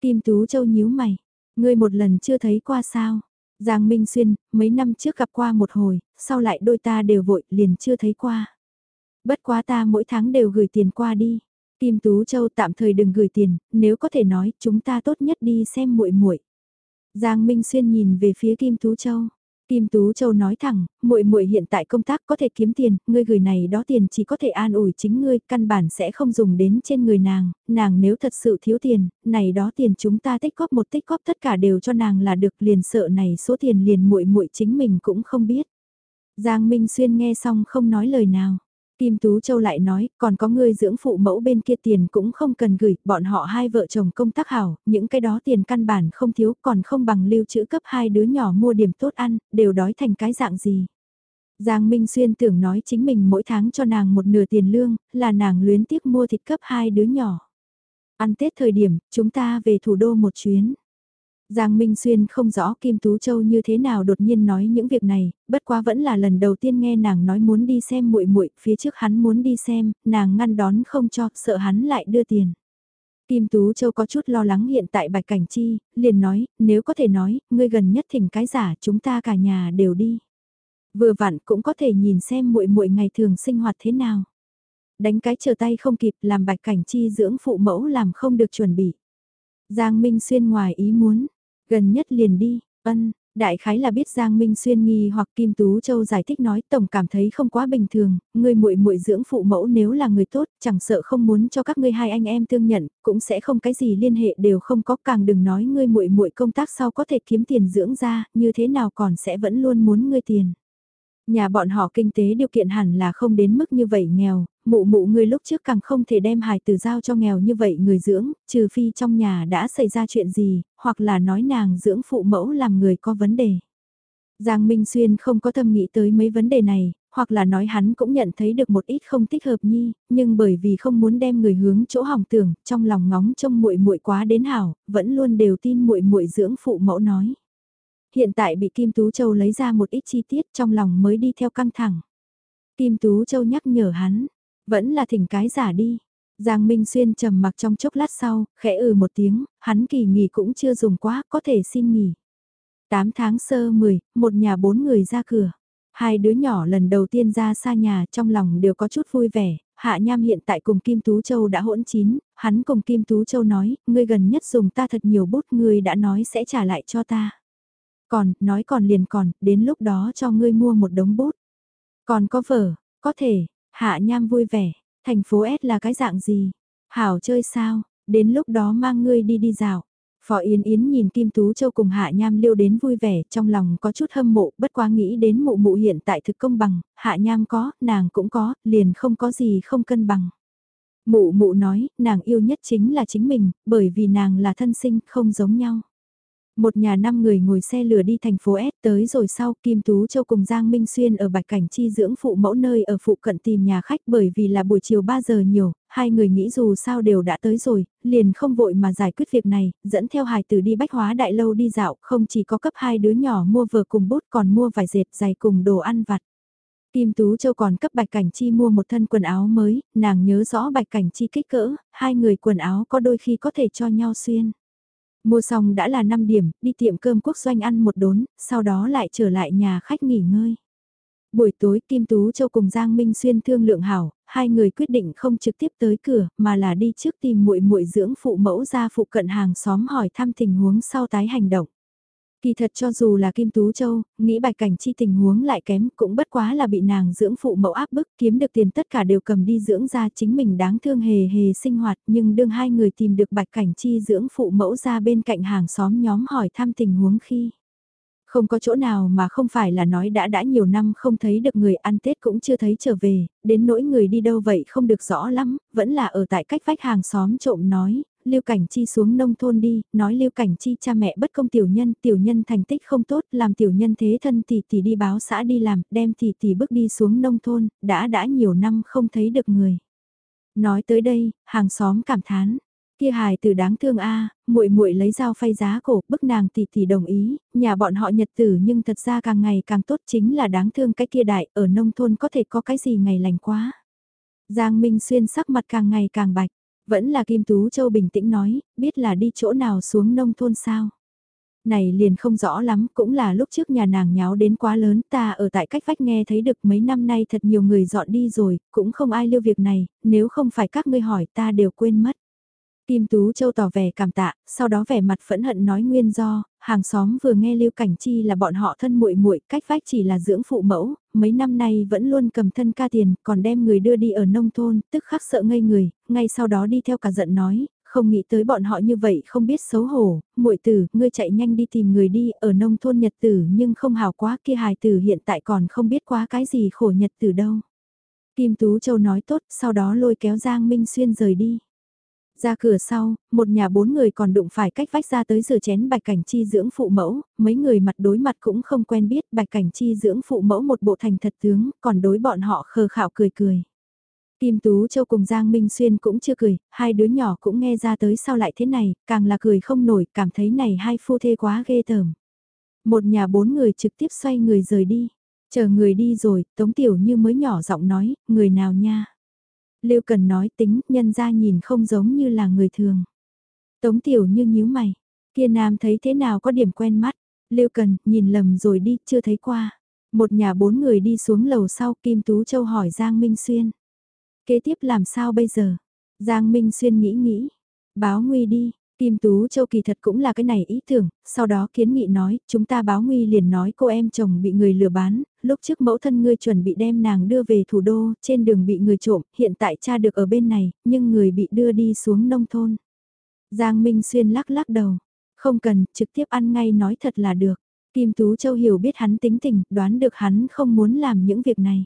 Kim Tú Châu nhíu mày, ngươi một lần chưa thấy qua sao? Giang Minh Xuyên, mấy năm trước gặp qua một hồi, sau lại đôi ta đều vội, liền chưa thấy qua. Bất quá ta mỗi tháng đều gửi tiền qua đi. Kim Tú Châu tạm thời đừng gửi tiền, nếu có thể nói, chúng ta tốt nhất đi xem muội muội. Giang Minh Xuyên nhìn về phía Kim Tú Châu. Kim Tú Châu nói thẳng, muội muội hiện tại công tác có thể kiếm tiền, ngươi gửi này đó tiền chỉ có thể an ủi chính ngươi, căn bản sẽ không dùng đến trên người nàng, nàng nếu thật sự thiếu tiền, này đó tiền chúng ta tích góp một tích góp tất cả đều cho nàng là được, liền sợ này số tiền liền muội muội chính mình cũng không biết. Giang Minh Xuyên nghe xong không nói lời nào. Kim Tú Châu lại nói, còn có người dưỡng phụ mẫu bên kia tiền cũng không cần gửi, bọn họ hai vợ chồng công tác hảo, những cái đó tiền căn bản không thiếu, còn không bằng lưu trữ cấp hai đứa nhỏ mua điểm tốt ăn, đều đói thành cái dạng gì. Giang Minh Xuyên tưởng nói chính mình mỗi tháng cho nàng một nửa tiền lương, là nàng luyến tiếc mua thịt cấp hai đứa nhỏ. Ăn Tết thời điểm, chúng ta về thủ đô một chuyến. Giang Minh Xuyên không rõ Kim Tú Châu như thế nào đột nhiên nói những việc này, bất quá vẫn là lần đầu tiên nghe nàng nói muốn đi xem muội muội, phía trước hắn muốn đi xem, nàng ngăn đón không cho, sợ hắn lại đưa tiền. Kim Tú Châu có chút lo lắng hiện tại Bạch Cảnh Chi, liền nói, nếu có thể nói, ngươi gần nhất thỉnh cái giả, chúng ta cả nhà đều đi. Vừa vặn cũng có thể nhìn xem muội muội ngày thường sinh hoạt thế nào. Đánh cái chờ tay không kịp làm Bạch Cảnh Chi dưỡng phụ mẫu làm không được chuẩn bị. Giang Minh Xuyên ngoài ý muốn, Gần nhất liền đi, ân, đại khái là biết Giang Minh Xuyên nghi hoặc Kim Tú Châu giải thích nói tổng cảm thấy không quá bình thường, người muội muội dưỡng phụ mẫu nếu là người tốt, chẳng sợ không muốn cho các ngươi hai anh em tương nhận, cũng sẽ không cái gì liên hệ đều không có, càng đừng nói ngươi muội muội công tác sau có thể kiếm tiền dưỡng ra, như thế nào còn sẽ vẫn luôn muốn ngươi tiền. Nhà bọn họ kinh tế điều kiện hẳn là không đến mức như vậy nghèo, mụ mụ người lúc trước càng không thể đem hài tử giao cho nghèo như vậy người dưỡng, trừ phi trong nhà đã xảy ra chuyện gì, hoặc là nói nàng dưỡng phụ mẫu làm người có vấn đề. Giang Minh Xuyên không có tâm nghĩ tới mấy vấn đề này, hoặc là nói hắn cũng nhận thấy được một ít không thích hợp nhi, nhưng bởi vì không muốn đem người hướng chỗ hỏng tưởng, trong lòng ngóng trông muội muội quá đến hảo, vẫn luôn đều tin muội muội dưỡng phụ mẫu nói. Hiện tại bị Kim Tú Châu lấy ra một ít chi tiết trong lòng mới đi theo căng thẳng. Kim Tú Châu nhắc nhở hắn, vẫn là thỉnh cái giả đi. Giang Minh Xuyên trầm mặc trong chốc lát sau, khẽ ừ một tiếng, hắn kỳ nghỉ cũng chưa dùng quá, có thể xin nghỉ. 8 tháng sơ 10, một nhà bốn người ra cửa. Hai đứa nhỏ lần đầu tiên ra xa nhà trong lòng đều có chút vui vẻ, Hạ Nham hiện tại cùng Kim Tú Châu đã hỗn chín, hắn cùng Kim Tú Châu nói, ngươi gần nhất dùng ta thật nhiều bút ngươi đã nói sẽ trả lại cho ta. Còn, nói còn liền còn, đến lúc đó cho ngươi mua một đống bút. Còn có vở, có thể, Hạ Nham vui vẻ, thành phố S là cái dạng gì? Hảo chơi sao? Đến lúc đó mang ngươi đi đi dạo. Phó Yến Yến nhìn Kim Tú Châu cùng Hạ Nham liêu đến vui vẻ, trong lòng có chút hâm mộ, bất quá nghĩ đến mụ mụ hiện tại thực công bằng, Hạ Nham có, nàng cũng có, liền không có gì không cân bằng. Mụ mụ nói, nàng yêu nhất chính là chính mình, bởi vì nàng là thân sinh, không giống nhau. Một nhà năm người ngồi xe lửa đi thành phố S tới rồi sau Kim Tú Châu cùng Giang Minh Xuyên ở Bạch Cảnh Chi dưỡng phụ mẫu nơi ở phụ cận tìm nhà khách bởi vì là buổi chiều 3 giờ nhiều, hai người nghĩ dù sao đều đã tới rồi, liền không vội mà giải quyết việc này, dẫn theo hài tử đi bách hóa đại lâu đi dạo, không chỉ có cấp hai đứa nhỏ mua vừa cùng bút còn mua vài dệt giày cùng đồ ăn vặt. Kim Tú Châu còn cấp Bạch Cảnh Chi mua một thân quần áo mới, nàng nhớ rõ Bạch Cảnh Chi kích cỡ, hai người quần áo có đôi khi có thể cho nhau xuyên. Mua xong đã là 5 điểm, đi tiệm cơm quốc doanh ăn một đốn, sau đó lại trở lại nhà khách nghỉ ngơi. Buổi tối Kim Tú Châu cùng Giang Minh Xuyên thương lượng hảo, hai người quyết định không trực tiếp tới cửa, mà là đi trước tìm muội muội dưỡng phụ mẫu ra phụ cận hàng xóm hỏi thăm tình huống sau tái hành động. Kỳ thật cho dù là Kim Tú Châu, nghĩ bạch cảnh chi tình huống lại kém cũng bất quá là bị nàng dưỡng phụ mẫu áp bức kiếm được tiền tất cả đều cầm đi dưỡng ra chính mình đáng thương hề hề sinh hoạt nhưng đương hai người tìm được bạch cảnh chi dưỡng phụ mẫu ra bên cạnh hàng xóm nhóm hỏi thăm tình huống khi. Không có chỗ nào mà không phải là nói đã đã nhiều năm không thấy được người ăn Tết cũng chưa thấy trở về, đến nỗi người đi đâu vậy không được rõ lắm, vẫn là ở tại cách vách hàng xóm trộm nói, Lưu Cảnh Chi xuống nông thôn đi, nói Lưu Cảnh Chi cha mẹ bất công tiểu nhân, tiểu nhân thành tích không tốt, làm tiểu nhân thế thân tỷ tỷ đi báo xã đi làm, đem tỷ tỷ bước đi xuống nông thôn, đã đã nhiều năm không thấy được người. Nói tới đây, hàng xóm cảm thán, kia hài từ đáng thương a, muội muội lấy dao phay giá cổ, bức nàng tỷ tỷ đồng ý, nhà bọn họ nhật tử nhưng thật ra càng ngày càng tốt chính là đáng thương cái kia đại, ở nông thôn có thể có cái gì ngày lành quá. Giang Minh Xuyên sắc mặt càng ngày càng bạch, vẫn là Kim Tú Châu bình tĩnh nói, biết là đi chỗ nào xuống nông thôn sao. Này liền không rõ lắm, cũng là lúc trước nhà nàng nháo đến quá lớn, ta ở tại cách vách nghe thấy được mấy năm nay thật nhiều người dọn đi rồi, cũng không ai lưu việc này, nếu không phải các ngươi hỏi ta đều quên mất. Kim Tú Châu tỏ vẻ cảm tạ, sau đó vẻ mặt phẫn hận nói nguyên do, hàng xóm vừa nghe Lưu Cảnh Chi là bọn họ thân muội muội, cách vách chỉ là dưỡng phụ mẫu, mấy năm nay vẫn luôn cầm thân ca tiền, còn đem người đưa đi ở nông thôn, tức khắc sợ ngây người, ngay sau đó đi theo cả giận nói, không nghĩ tới bọn họ như vậy không biết xấu hổ, muội tử, ngươi chạy nhanh đi tìm người đi, ở nông thôn nhật tử nhưng không hào quá kia hài tử hiện tại còn không biết quá cái gì khổ nhật tử đâu. Kim Tú Châu nói tốt, sau đó lôi kéo Giang Minh Xuyên rời đi. Ra cửa sau, một nhà bốn người còn đụng phải cách vách ra tới rửa chén bạch cảnh chi dưỡng phụ mẫu, mấy người mặt đối mặt cũng không quen biết bạch cảnh chi dưỡng phụ mẫu một bộ thành thật tướng, còn đối bọn họ khờ khạo cười cười. Kim Tú Châu cùng Giang Minh Xuyên cũng chưa cười, hai đứa nhỏ cũng nghe ra tới sao lại thế này, càng là cười không nổi, cảm thấy này hai phu thê quá ghê tởm. Một nhà bốn người trực tiếp xoay người rời đi. Chờ người đi rồi, Tống Tiểu Như mới nhỏ giọng nói, người nào nha. Lưu Cần nói tính, nhân ra nhìn không giống như là người thường. Tống Tiểu Như nhíu mày, kia nam thấy thế nào có điểm quen mắt. Lưu Cần, nhìn lầm rồi đi, chưa thấy qua. Một nhà bốn người đi xuống lầu sau, Kim Tú Châu hỏi Giang Minh Xuyên. Kế tiếp làm sao bây giờ? Giang Minh Xuyên nghĩ nghĩ. Báo nguy đi, Kim Tú Châu kỳ thật cũng là cái này ý tưởng, sau đó kiến nghị nói, chúng ta báo nguy liền nói cô em chồng bị người lừa bán, lúc trước mẫu thân ngươi chuẩn bị đem nàng đưa về thủ đô, trên đường bị người trộm, hiện tại cha được ở bên này, nhưng người bị đưa đi xuống nông thôn. Giang Minh Xuyên lắc lắc đầu, không cần, trực tiếp ăn ngay nói thật là được. Kim Tú Châu hiểu biết hắn tính tình, đoán được hắn không muốn làm những việc này.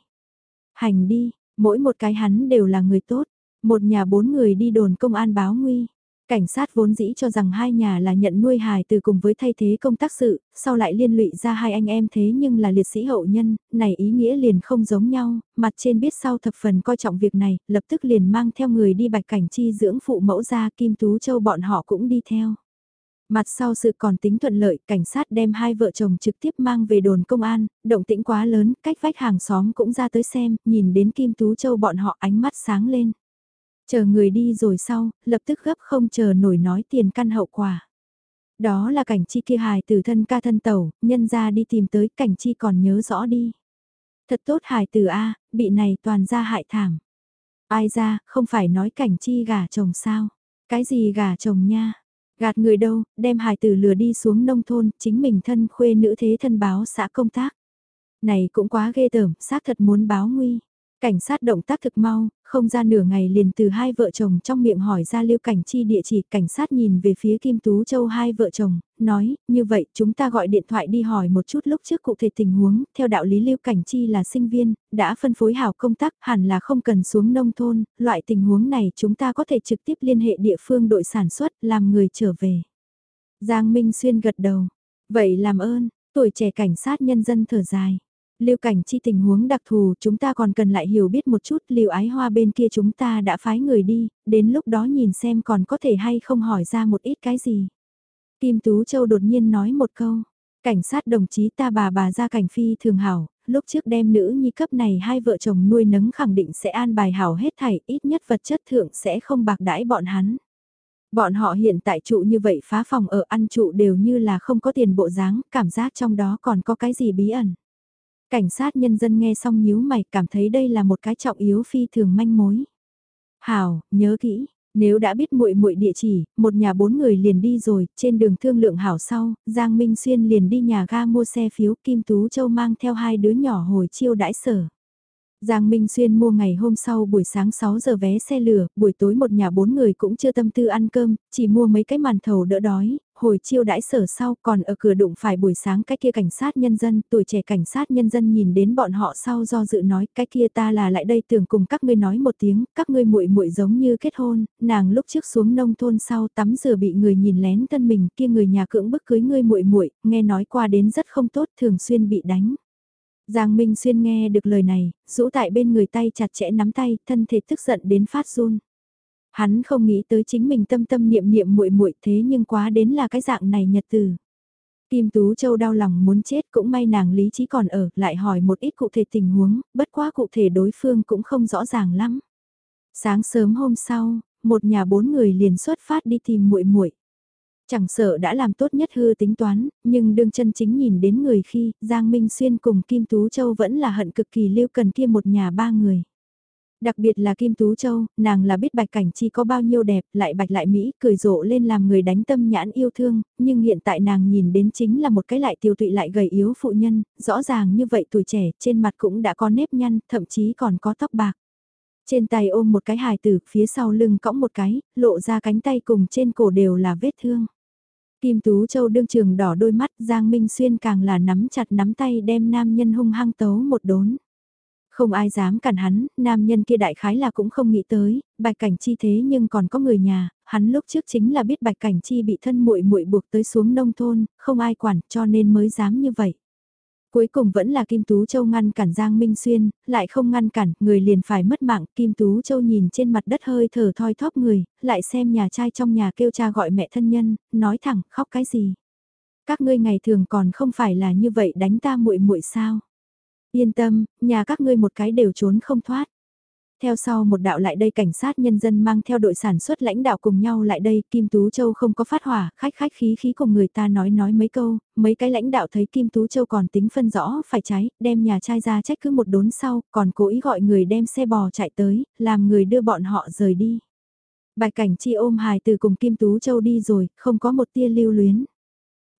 Hành đi, mỗi một cái hắn đều là người tốt, một nhà bốn người đi đồn công an báo nguy. Cảnh sát vốn dĩ cho rằng hai nhà là nhận nuôi hài từ cùng với thay thế công tác sự, sau lại liên lụy ra hai anh em thế nhưng là liệt sĩ hậu nhân, này ý nghĩa liền không giống nhau, mặt trên biết sau thập phần coi trọng việc này, lập tức liền mang theo người đi bạch cảnh chi dưỡng phụ mẫu ra Kim Tú Châu bọn họ cũng đi theo. Mặt sau sự còn tính thuận lợi, cảnh sát đem hai vợ chồng trực tiếp mang về đồn công an, động tĩnh quá lớn, cách vách hàng xóm cũng ra tới xem, nhìn đến Kim Tú Châu bọn họ ánh mắt sáng lên. Chờ người đi rồi sau, lập tức gấp không chờ nổi nói tiền căn hậu quả. Đó là cảnh chi kia hài từ thân ca thân tẩu, nhân ra đi tìm tới cảnh chi còn nhớ rõ đi. Thật tốt hài từ A, bị này toàn ra hại thảm. Ai ra, không phải nói cảnh chi gả chồng sao? Cái gì gả chồng nha? Gạt người đâu, đem hài tử lừa đi xuống nông thôn, chính mình thân khuê nữ thế thân báo xã công tác. Này cũng quá ghê tởm, xác thật muốn báo nguy. Cảnh sát động tác thực mau, không ra nửa ngày liền từ hai vợ chồng trong miệng hỏi ra Lưu Cảnh Chi địa chỉ cảnh sát nhìn về phía Kim Tú Châu hai vợ chồng, nói, như vậy chúng ta gọi điện thoại đi hỏi một chút lúc trước cụ thể tình huống, theo đạo lý Lưu Cảnh Chi là sinh viên, đã phân phối hảo công tác hẳn là không cần xuống nông thôn, loại tình huống này chúng ta có thể trực tiếp liên hệ địa phương đội sản xuất làm người trở về. Giang Minh Xuyên gật đầu. Vậy làm ơn, tuổi trẻ cảnh sát nhân dân thở dài. Lưu cảnh chi tình huống đặc thù chúng ta còn cần lại hiểu biết một chút lưu ái hoa bên kia chúng ta đã phái người đi, đến lúc đó nhìn xem còn có thể hay không hỏi ra một ít cái gì. Kim Tú Châu đột nhiên nói một câu, cảnh sát đồng chí ta bà bà ra cảnh phi thường hảo, lúc trước đem nữ nhi cấp này hai vợ chồng nuôi nấng khẳng định sẽ an bài hảo hết thảy, ít nhất vật chất thượng sẽ không bạc đãi bọn hắn. Bọn họ hiện tại trụ như vậy phá phòng ở ăn trụ đều như là không có tiền bộ dáng, cảm giác trong đó còn có cái gì bí ẩn. Cảnh sát nhân dân nghe xong nhíu mày cảm thấy đây là một cái trọng yếu phi thường manh mối. Hảo, nhớ kỹ, nếu đã biết muội muội địa chỉ, một nhà bốn người liền đi rồi, trên đường thương lượng hảo sau, Giang Minh Xuyên liền đi nhà ga mua xe phiếu Kim Tú Châu mang theo hai đứa nhỏ hồi chiêu đãi sở. Giang Minh Xuyên mua ngày hôm sau buổi sáng 6 giờ vé xe lửa, buổi tối một nhà bốn người cũng chưa tâm tư ăn cơm, chỉ mua mấy cái màn thầu đỡ đói, hồi chiêu đãi sở sau còn ở cửa đụng phải buổi sáng cái kia cảnh sát nhân dân, tuổi trẻ cảnh sát nhân dân nhìn đến bọn họ sau do dự nói cái kia ta là lại đây tưởng cùng các ngươi nói một tiếng, các ngươi muội muội giống như kết hôn, nàng lúc trước xuống nông thôn sau tắm rửa bị người nhìn lén thân mình kia người nhà cưỡng bức cưới ngươi muội muội nghe nói qua đến rất không tốt thường xuyên bị đánh. Giang Minh Xuyên nghe được lời này, rũ tại bên người tay chặt chẽ nắm tay, thân thể tức giận đến phát run. Hắn không nghĩ tới chính mình tâm tâm niệm niệm muội muội thế nhưng quá đến là cái dạng này nhật từ. Kim Tú Châu đau lòng muốn chết cũng may nàng lý trí còn ở, lại hỏi một ít cụ thể tình huống, bất quá cụ thể đối phương cũng không rõ ràng lắm. Sáng sớm hôm sau, một nhà bốn người liền xuất phát đi tìm muội muội. Chẳng sợ đã làm tốt nhất hư tính toán, nhưng đương chân chính nhìn đến người khi, Giang Minh Xuyên cùng Kim Tú Châu vẫn là hận cực kỳ lưu cần kia một nhà ba người. Đặc biệt là Kim Tú Châu, nàng là biết bạch cảnh chi có bao nhiêu đẹp, lại bạch lại Mỹ, cười rộ lên làm người đánh tâm nhãn yêu thương, nhưng hiện tại nàng nhìn đến chính là một cái lại tiêu tụy lại gầy yếu phụ nhân, rõ ràng như vậy tuổi trẻ, trên mặt cũng đã có nếp nhăn, thậm chí còn có tóc bạc. Trên tay ôm một cái hài tử, phía sau lưng cõng một cái, lộ ra cánh tay cùng trên cổ đều là vết thương. Kim Tú Châu đương trường đỏ đôi mắt, Giang Minh Xuyên càng là nắm chặt nắm tay đem nam nhân hung hăng tấu một đốn. Không ai dám cản hắn, nam nhân kia đại khái là cũng không nghĩ tới, bạch cảnh chi thế nhưng còn có người nhà, hắn lúc trước chính là biết bạch cảnh chi bị thân muội muội buộc tới xuống nông thôn, không ai quản cho nên mới dám như vậy. Cuối cùng vẫn là Kim Tú Châu ngăn cản Giang Minh Xuyên, lại không ngăn cản, người liền phải mất mạng, Kim Tú Châu nhìn trên mặt đất hơi thở thoi thóp người, lại xem nhà trai trong nhà kêu cha gọi mẹ thân nhân, nói thẳng, khóc cái gì. Các ngươi ngày thường còn không phải là như vậy đánh ta muội muội sao. Yên tâm, nhà các ngươi một cái đều trốn không thoát. Theo sau một đạo lại đây cảnh sát nhân dân mang theo đội sản xuất lãnh đạo cùng nhau lại đây, Kim Tú Châu không có phát hỏa, khách khách khí khí cùng người ta nói nói mấy câu, mấy cái lãnh đạo thấy Kim Tú Châu còn tính phân rõ phải trái, đem nhà trai ra trách cứ một đốn sau, còn cố ý gọi người đem xe bò chạy tới, làm người đưa bọn họ rời đi. Bài cảnh chi ôm hài từ cùng Kim Tú Châu đi rồi, không có một tia lưu luyến.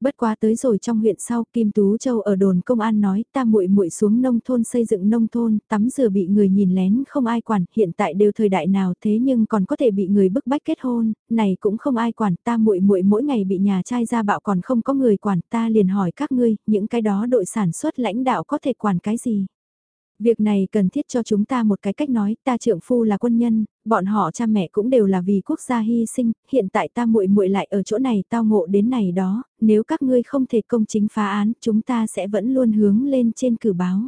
Bất quá tới rồi trong huyện sau, Kim Tú Châu ở đồn công an nói, ta muội muội xuống nông thôn xây dựng nông thôn, tắm rửa bị người nhìn lén không ai quản, hiện tại đều thời đại nào thế nhưng còn có thể bị người bức bách kết hôn, này cũng không ai quản, ta muội muội mỗi ngày bị nhà trai ra bạo còn không có người quản, ta liền hỏi các ngươi, những cái đó đội sản xuất lãnh đạo có thể quản cái gì? Việc này cần thiết cho chúng ta một cái cách nói, ta trượng phu là quân nhân, bọn họ cha mẹ cũng đều là vì quốc gia hy sinh, hiện tại ta muội muội lại ở chỗ này tao ngộ đến này đó, nếu các ngươi không thể công chính phá án, chúng ta sẽ vẫn luôn hướng lên trên cử báo.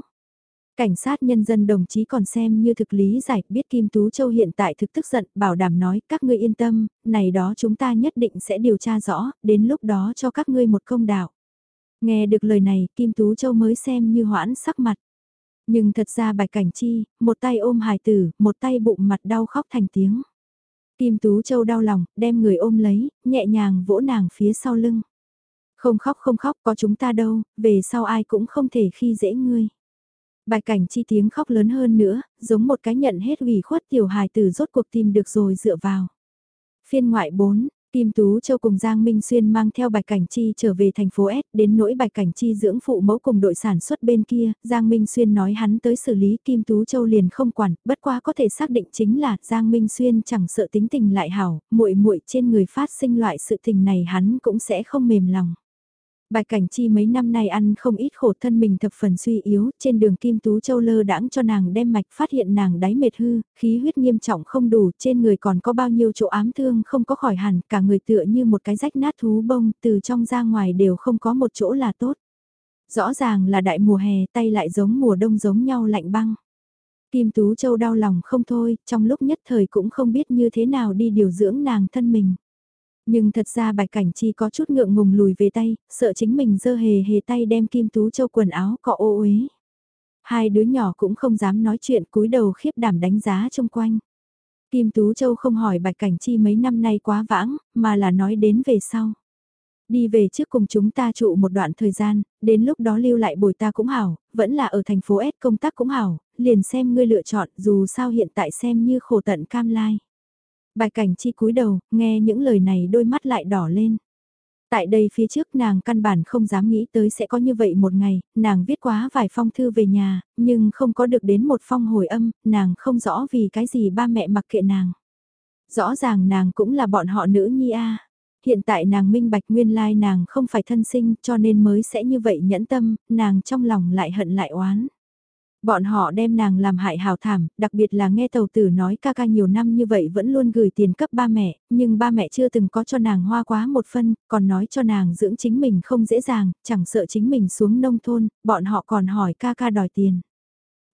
Cảnh sát nhân dân đồng chí còn xem như thực lý giải, biết Kim Tú Châu hiện tại thực tức giận, bảo đảm nói, các ngươi yên tâm, này đó chúng ta nhất định sẽ điều tra rõ, đến lúc đó cho các ngươi một công đạo. Nghe được lời này, Kim Tú Châu mới xem như hoãn sắc mặt. Nhưng thật ra bạch cảnh chi, một tay ôm hài tử, một tay bụng mặt đau khóc thành tiếng. Kim Tú Châu đau lòng, đem người ôm lấy, nhẹ nhàng vỗ nàng phía sau lưng. Không khóc không khóc có chúng ta đâu, về sau ai cũng không thể khi dễ ngươi. Bạch cảnh chi tiếng khóc lớn hơn nữa, giống một cái nhận hết ủy khuất tiểu hài tử rốt cuộc tìm được rồi dựa vào. Phiên ngoại 4, Kim Tú Châu cùng Giang Minh Xuyên mang theo Bạch Cảnh Chi trở về thành phố S, đến nỗi Bạch Cảnh Chi dưỡng phụ mẫu cùng đội sản xuất bên kia, Giang Minh Xuyên nói hắn tới xử lý Kim Tú Châu liền không quản, bất quá có thể xác định chính là Giang Minh Xuyên chẳng sợ tính tình lại hảo, muội muội trên người phát sinh loại sự tình này hắn cũng sẽ không mềm lòng bài Cảnh Chi mấy năm nay ăn không ít khổ thân mình thập phần suy yếu, trên đường Kim Tú Châu lơ đãng cho nàng đem mạch phát hiện nàng đáy mệt hư, khí huyết nghiêm trọng không đủ, trên người còn có bao nhiêu chỗ ám thương không có khỏi hẳn, cả người tựa như một cái rách nát thú bông, từ trong ra ngoài đều không có một chỗ là tốt. Rõ ràng là đại mùa hè, tay lại giống mùa đông giống nhau lạnh băng. Kim Tú Châu đau lòng không thôi, trong lúc nhất thời cũng không biết như thế nào đi điều dưỡng nàng thân mình. Nhưng thật ra bạch cảnh chi có chút ngượng ngùng lùi về tay, sợ chính mình dơ hề hề tay đem Kim Tú Châu quần áo cọ ô uế. Hai đứa nhỏ cũng không dám nói chuyện cúi đầu khiếp đảm đánh giá trong quanh. Kim Tú Châu không hỏi bạch cảnh chi mấy năm nay quá vãng, mà là nói đến về sau. Đi về trước cùng chúng ta trụ một đoạn thời gian, đến lúc đó lưu lại bồi ta cũng hảo, vẫn là ở thành phố S công tác cũng hảo, liền xem ngươi lựa chọn dù sao hiện tại xem như khổ tận cam lai. Bài cảnh chi cúi đầu, nghe những lời này đôi mắt lại đỏ lên. Tại đây phía trước nàng căn bản không dám nghĩ tới sẽ có như vậy một ngày, nàng viết quá vài phong thư về nhà, nhưng không có được đến một phong hồi âm, nàng không rõ vì cái gì ba mẹ mặc kệ nàng. Rõ ràng nàng cũng là bọn họ nữ nhi a. Hiện tại nàng minh bạch nguyên lai nàng không phải thân sinh cho nên mới sẽ như vậy nhẫn tâm, nàng trong lòng lại hận lại oán. Bọn họ đem nàng làm hại hào thảm, đặc biệt là nghe tàu tử nói ca ca nhiều năm như vậy vẫn luôn gửi tiền cấp ba mẹ, nhưng ba mẹ chưa từng có cho nàng hoa quá một phân, còn nói cho nàng dưỡng chính mình không dễ dàng, chẳng sợ chính mình xuống nông thôn, bọn họ còn hỏi ca ca đòi tiền.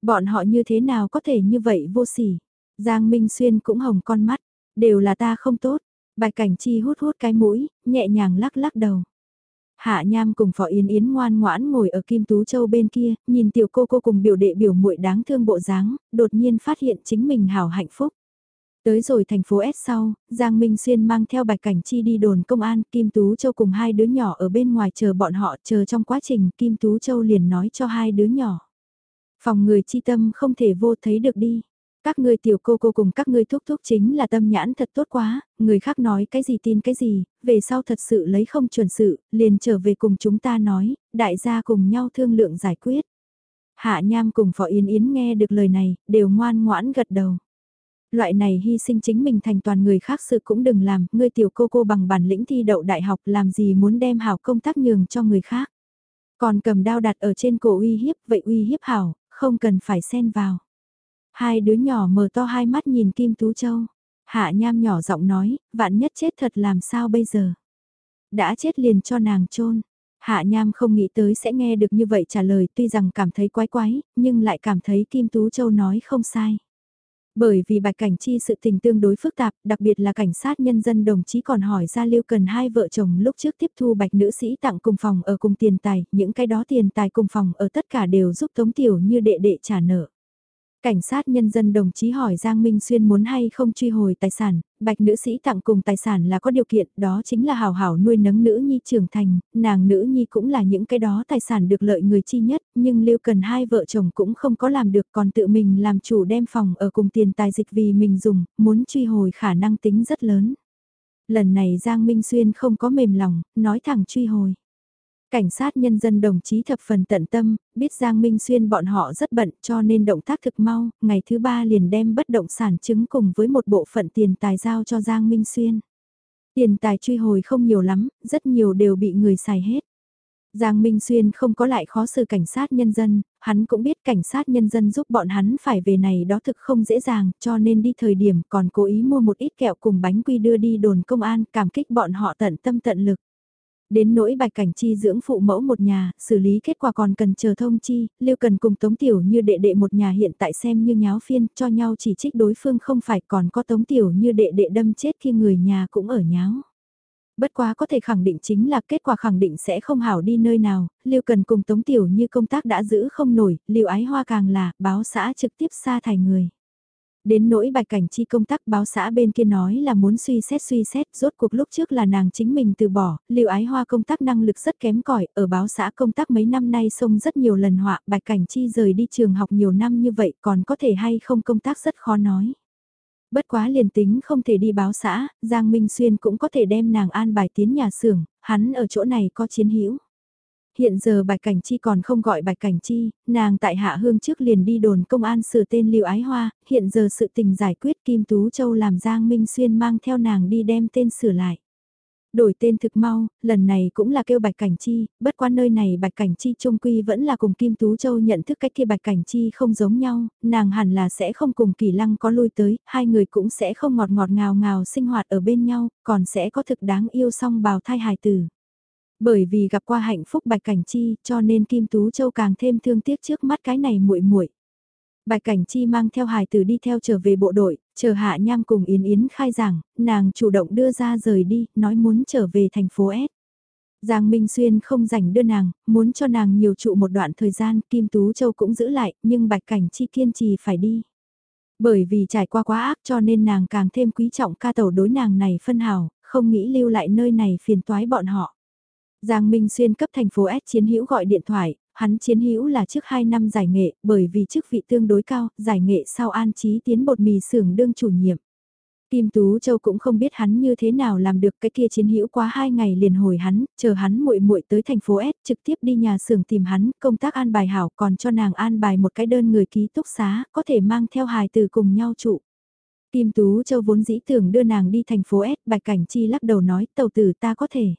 Bọn họ như thế nào có thể như vậy vô sỉ. Giang Minh Xuyên cũng hồng con mắt, đều là ta không tốt. Bạch Cảnh Chi hút hút cái mũi, nhẹ nhàng lắc lắc đầu. Hạ Nham cùng Phó Yến Yến ngoan ngoãn ngồi ở Kim Tú Châu bên kia, nhìn tiểu cô cô cùng biểu đệ biểu muội đáng thương bộ dáng, đột nhiên phát hiện chính mình hảo hạnh phúc. Tới rồi thành phố S sau, Giang Minh Xuyên mang theo Bạch Cảnh Chi đi đồn công an, Kim Tú Châu cùng hai đứa nhỏ ở bên ngoài chờ bọn họ, chờ trong quá trình Kim Tú Châu liền nói cho hai đứa nhỏ. Phòng người chi tâm không thể vô thấy được đi. Các ngươi tiểu cô cô cùng các ngươi thúc thúc chính là tâm nhãn thật tốt quá, người khác nói cái gì tin cái gì, về sau thật sự lấy không chuẩn sự, liền trở về cùng chúng ta nói, đại gia cùng nhau thương lượng giải quyết. Hạ Nham cùng Phó Yến Yến nghe được lời này, đều ngoan ngoãn gật đầu. Loại này hy sinh chính mình thành toàn người khác sự cũng đừng làm, ngươi tiểu cô cô bằng bản lĩnh thi đậu đại học làm gì muốn đem hảo công tác nhường cho người khác. Còn cầm đao đặt ở trên cổ uy hiếp, vậy uy hiếp hảo, không cần phải xen vào. Hai đứa nhỏ mở to hai mắt nhìn Kim Tú Châu. Hạ Nham nhỏ giọng nói, vạn nhất chết thật làm sao bây giờ. Đã chết liền cho nàng chôn Hạ Nham không nghĩ tới sẽ nghe được như vậy trả lời tuy rằng cảm thấy quái quái, nhưng lại cảm thấy Kim Tú Châu nói không sai. Bởi vì bạch cảnh chi sự tình tương đối phức tạp, đặc biệt là cảnh sát nhân dân đồng chí còn hỏi ra lưu cần hai vợ chồng lúc trước tiếp thu bạch nữ sĩ tặng cùng phòng ở cùng tiền tài, những cái đó tiền tài cùng phòng ở tất cả đều giúp Tống Tiểu như đệ đệ trả nợ. Cảnh sát nhân dân đồng chí hỏi Giang Minh Xuyên muốn hay không truy hồi tài sản, bạch nữ sĩ tặng cùng tài sản là có điều kiện, đó chính là hào hảo nuôi nấng nữ nhi trưởng thành, nàng nữ nhi cũng là những cái đó tài sản được lợi người chi nhất, nhưng Lưu Cần hai vợ chồng cũng không có làm được còn tự mình làm chủ đem phòng ở cùng tiền tài dịch vì mình dùng, muốn truy hồi khả năng tính rất lớn. Lần này Giang Minh Xuyên không có mềm lòng, nói thẳng truy hồi. Cảnh sát nhân dân đồng chí thập phần tận tâm, biết Giang Minh Xuyên bọn họ rất bận cho nên động tác thực mau, ngày thứ ba liền đem bất động sản chứng cùng với một bộ phận tiền tài giao cho Giang Minh Xuyên. Tiền tài truy hồi không nhiều lắm, rất nhiều đều bị người xài hết. Giang Minh Xuyên không có lại khó xử cảnh sát nhân dân, hắn cũng biết cảnh sát nhân dân giúp bọn hắn phải về này đó thực không dễ dàng, cho nên đi thời điểm còn cố ý mua một ít kẹo cùng bánh quy đưa đi đồn công an, cảm kích bọn họ tận tâm tận lực. Đến nỗi bạch cảnh chi dưỡng phụ mẫu một nhà, xử lý kết quả còn cần chờ thông chi, lưu cần cùng tống tiểu như đệ đệ một nhà hiện tại xem như nháo phiên, cho nhau chỉ trích đối phương không phải còn có tống tiểu như đệ đệ đâm chết khi người nhà cũng ở nháo. Bất quá có thể khẳng định chính là kết quả khẳng định sẽ không hảo đi nơi nào, lưu cần cùng tống tiểu như công tác đã giữ không nổi, lưu ái hoa càng là báo xã trực tiếp xa thải người. Đến nỗi bạch cảnh chi công tác báo xã bên kia nói là muốn suy xét suy xét, rốt cuộc lúc trước là nàng chính mình từ bỏ, liệu ái hoa công tác năng lực rất kém cỏi ở báo xã công tác mấy năm nay xông rất nhiều lần họa, bạch cảnh chi rời đi trường học nhiều năm như vậy còn có thể hay không công tác rất khó nói. Bất quá liền tính không thể đi báo xã, Giang Minh Xuyên cũng có thể đem nàng an bài tiến nhà xưởng, hắn ở chỗ này có chiến hữu Hiện giờ Bạch Cảnh Chi còn không gọi Bạch Cảnh Chi, nàng tại Hạ Hương trước liền đi đồn công an sửa tên Lưu Ái Hoa, hiện giờ sự tình giải quyết Kim Tú Châu làm Giang Minh Xuyên mang theo nàng đi đem tên sửa lại. Đổi tên thực mau, lần này cũng là kêu Bạch Cảnh Chi, bất qua nơi này Bạch Cảnh Chi trung quy vẫn là cùng Kim Tú Châu nhận thức cách kia Bạch Cảnh Chi không giống nhau, nàng hẳn là sẽ không cùng Kỳ Lăng có lui tới, hai người cũng sẽ không ngọt ngọt ngào ngào sinh hoạt ở bên nhau, còn sẽ có thực đáng yêu song bào thai hài tử. Bởi vì gặp qua hạnh phúc Bạch Cảnh Chi, cho nên Kim Tú Châu càng thêm thương tiếc trước mắt cái này muội muội. Bạch Cảnh Chi mang theo hài tử đi theo trở về bộ đội, chờ Hạ Nham cùng Yến Yến khai giảng, nàng chủ động đưa ra rời đi, nói muốn trở về thành phố S. Giang Minh Xuyên không rảnh đưa nàng, muốn cho nàng nhiều trụ một đoạn thời gian, Kim Tú Châu cũng giữ lại, nhưng Bạch Cảnh Chi kiên trì phải đi. Bởi vì trải qua quá ác cho nên nàng càng thêm quý trọng ca tàu đối nàng này phân hào, không nghĩ lưu lại nơi này phiền toái bọn họ. Giang Minh Xuyên cấp thành phố S chiến hữu gọi điện thoại, hắn chiến hữu là trước 2 năm giải nghệ, bởi vì chức vị tương đối cao, giải nghệ sau an trí tiến bột mì xưởng đương chủ nhiệm. Kim Tú Châu cũng không biết hắn như thế nào làm được cái kia chiến hữu quá hai ngày liền hồi hắn, chờ hắn muội muội tới thành phố S trực tiếp đi nhà xưởng tìm hắn, công tác an bài hảo còn cho nàng an bài một cái đơn người ký túc xá, có thể mang theo hài từ cùng nhau trụ. Kim Tú Châu vốn dĩ tưởng đưa nàng đi thành phố S, Bạch Cảnh Chi lắc đầu nói, tàu tử ta có thể.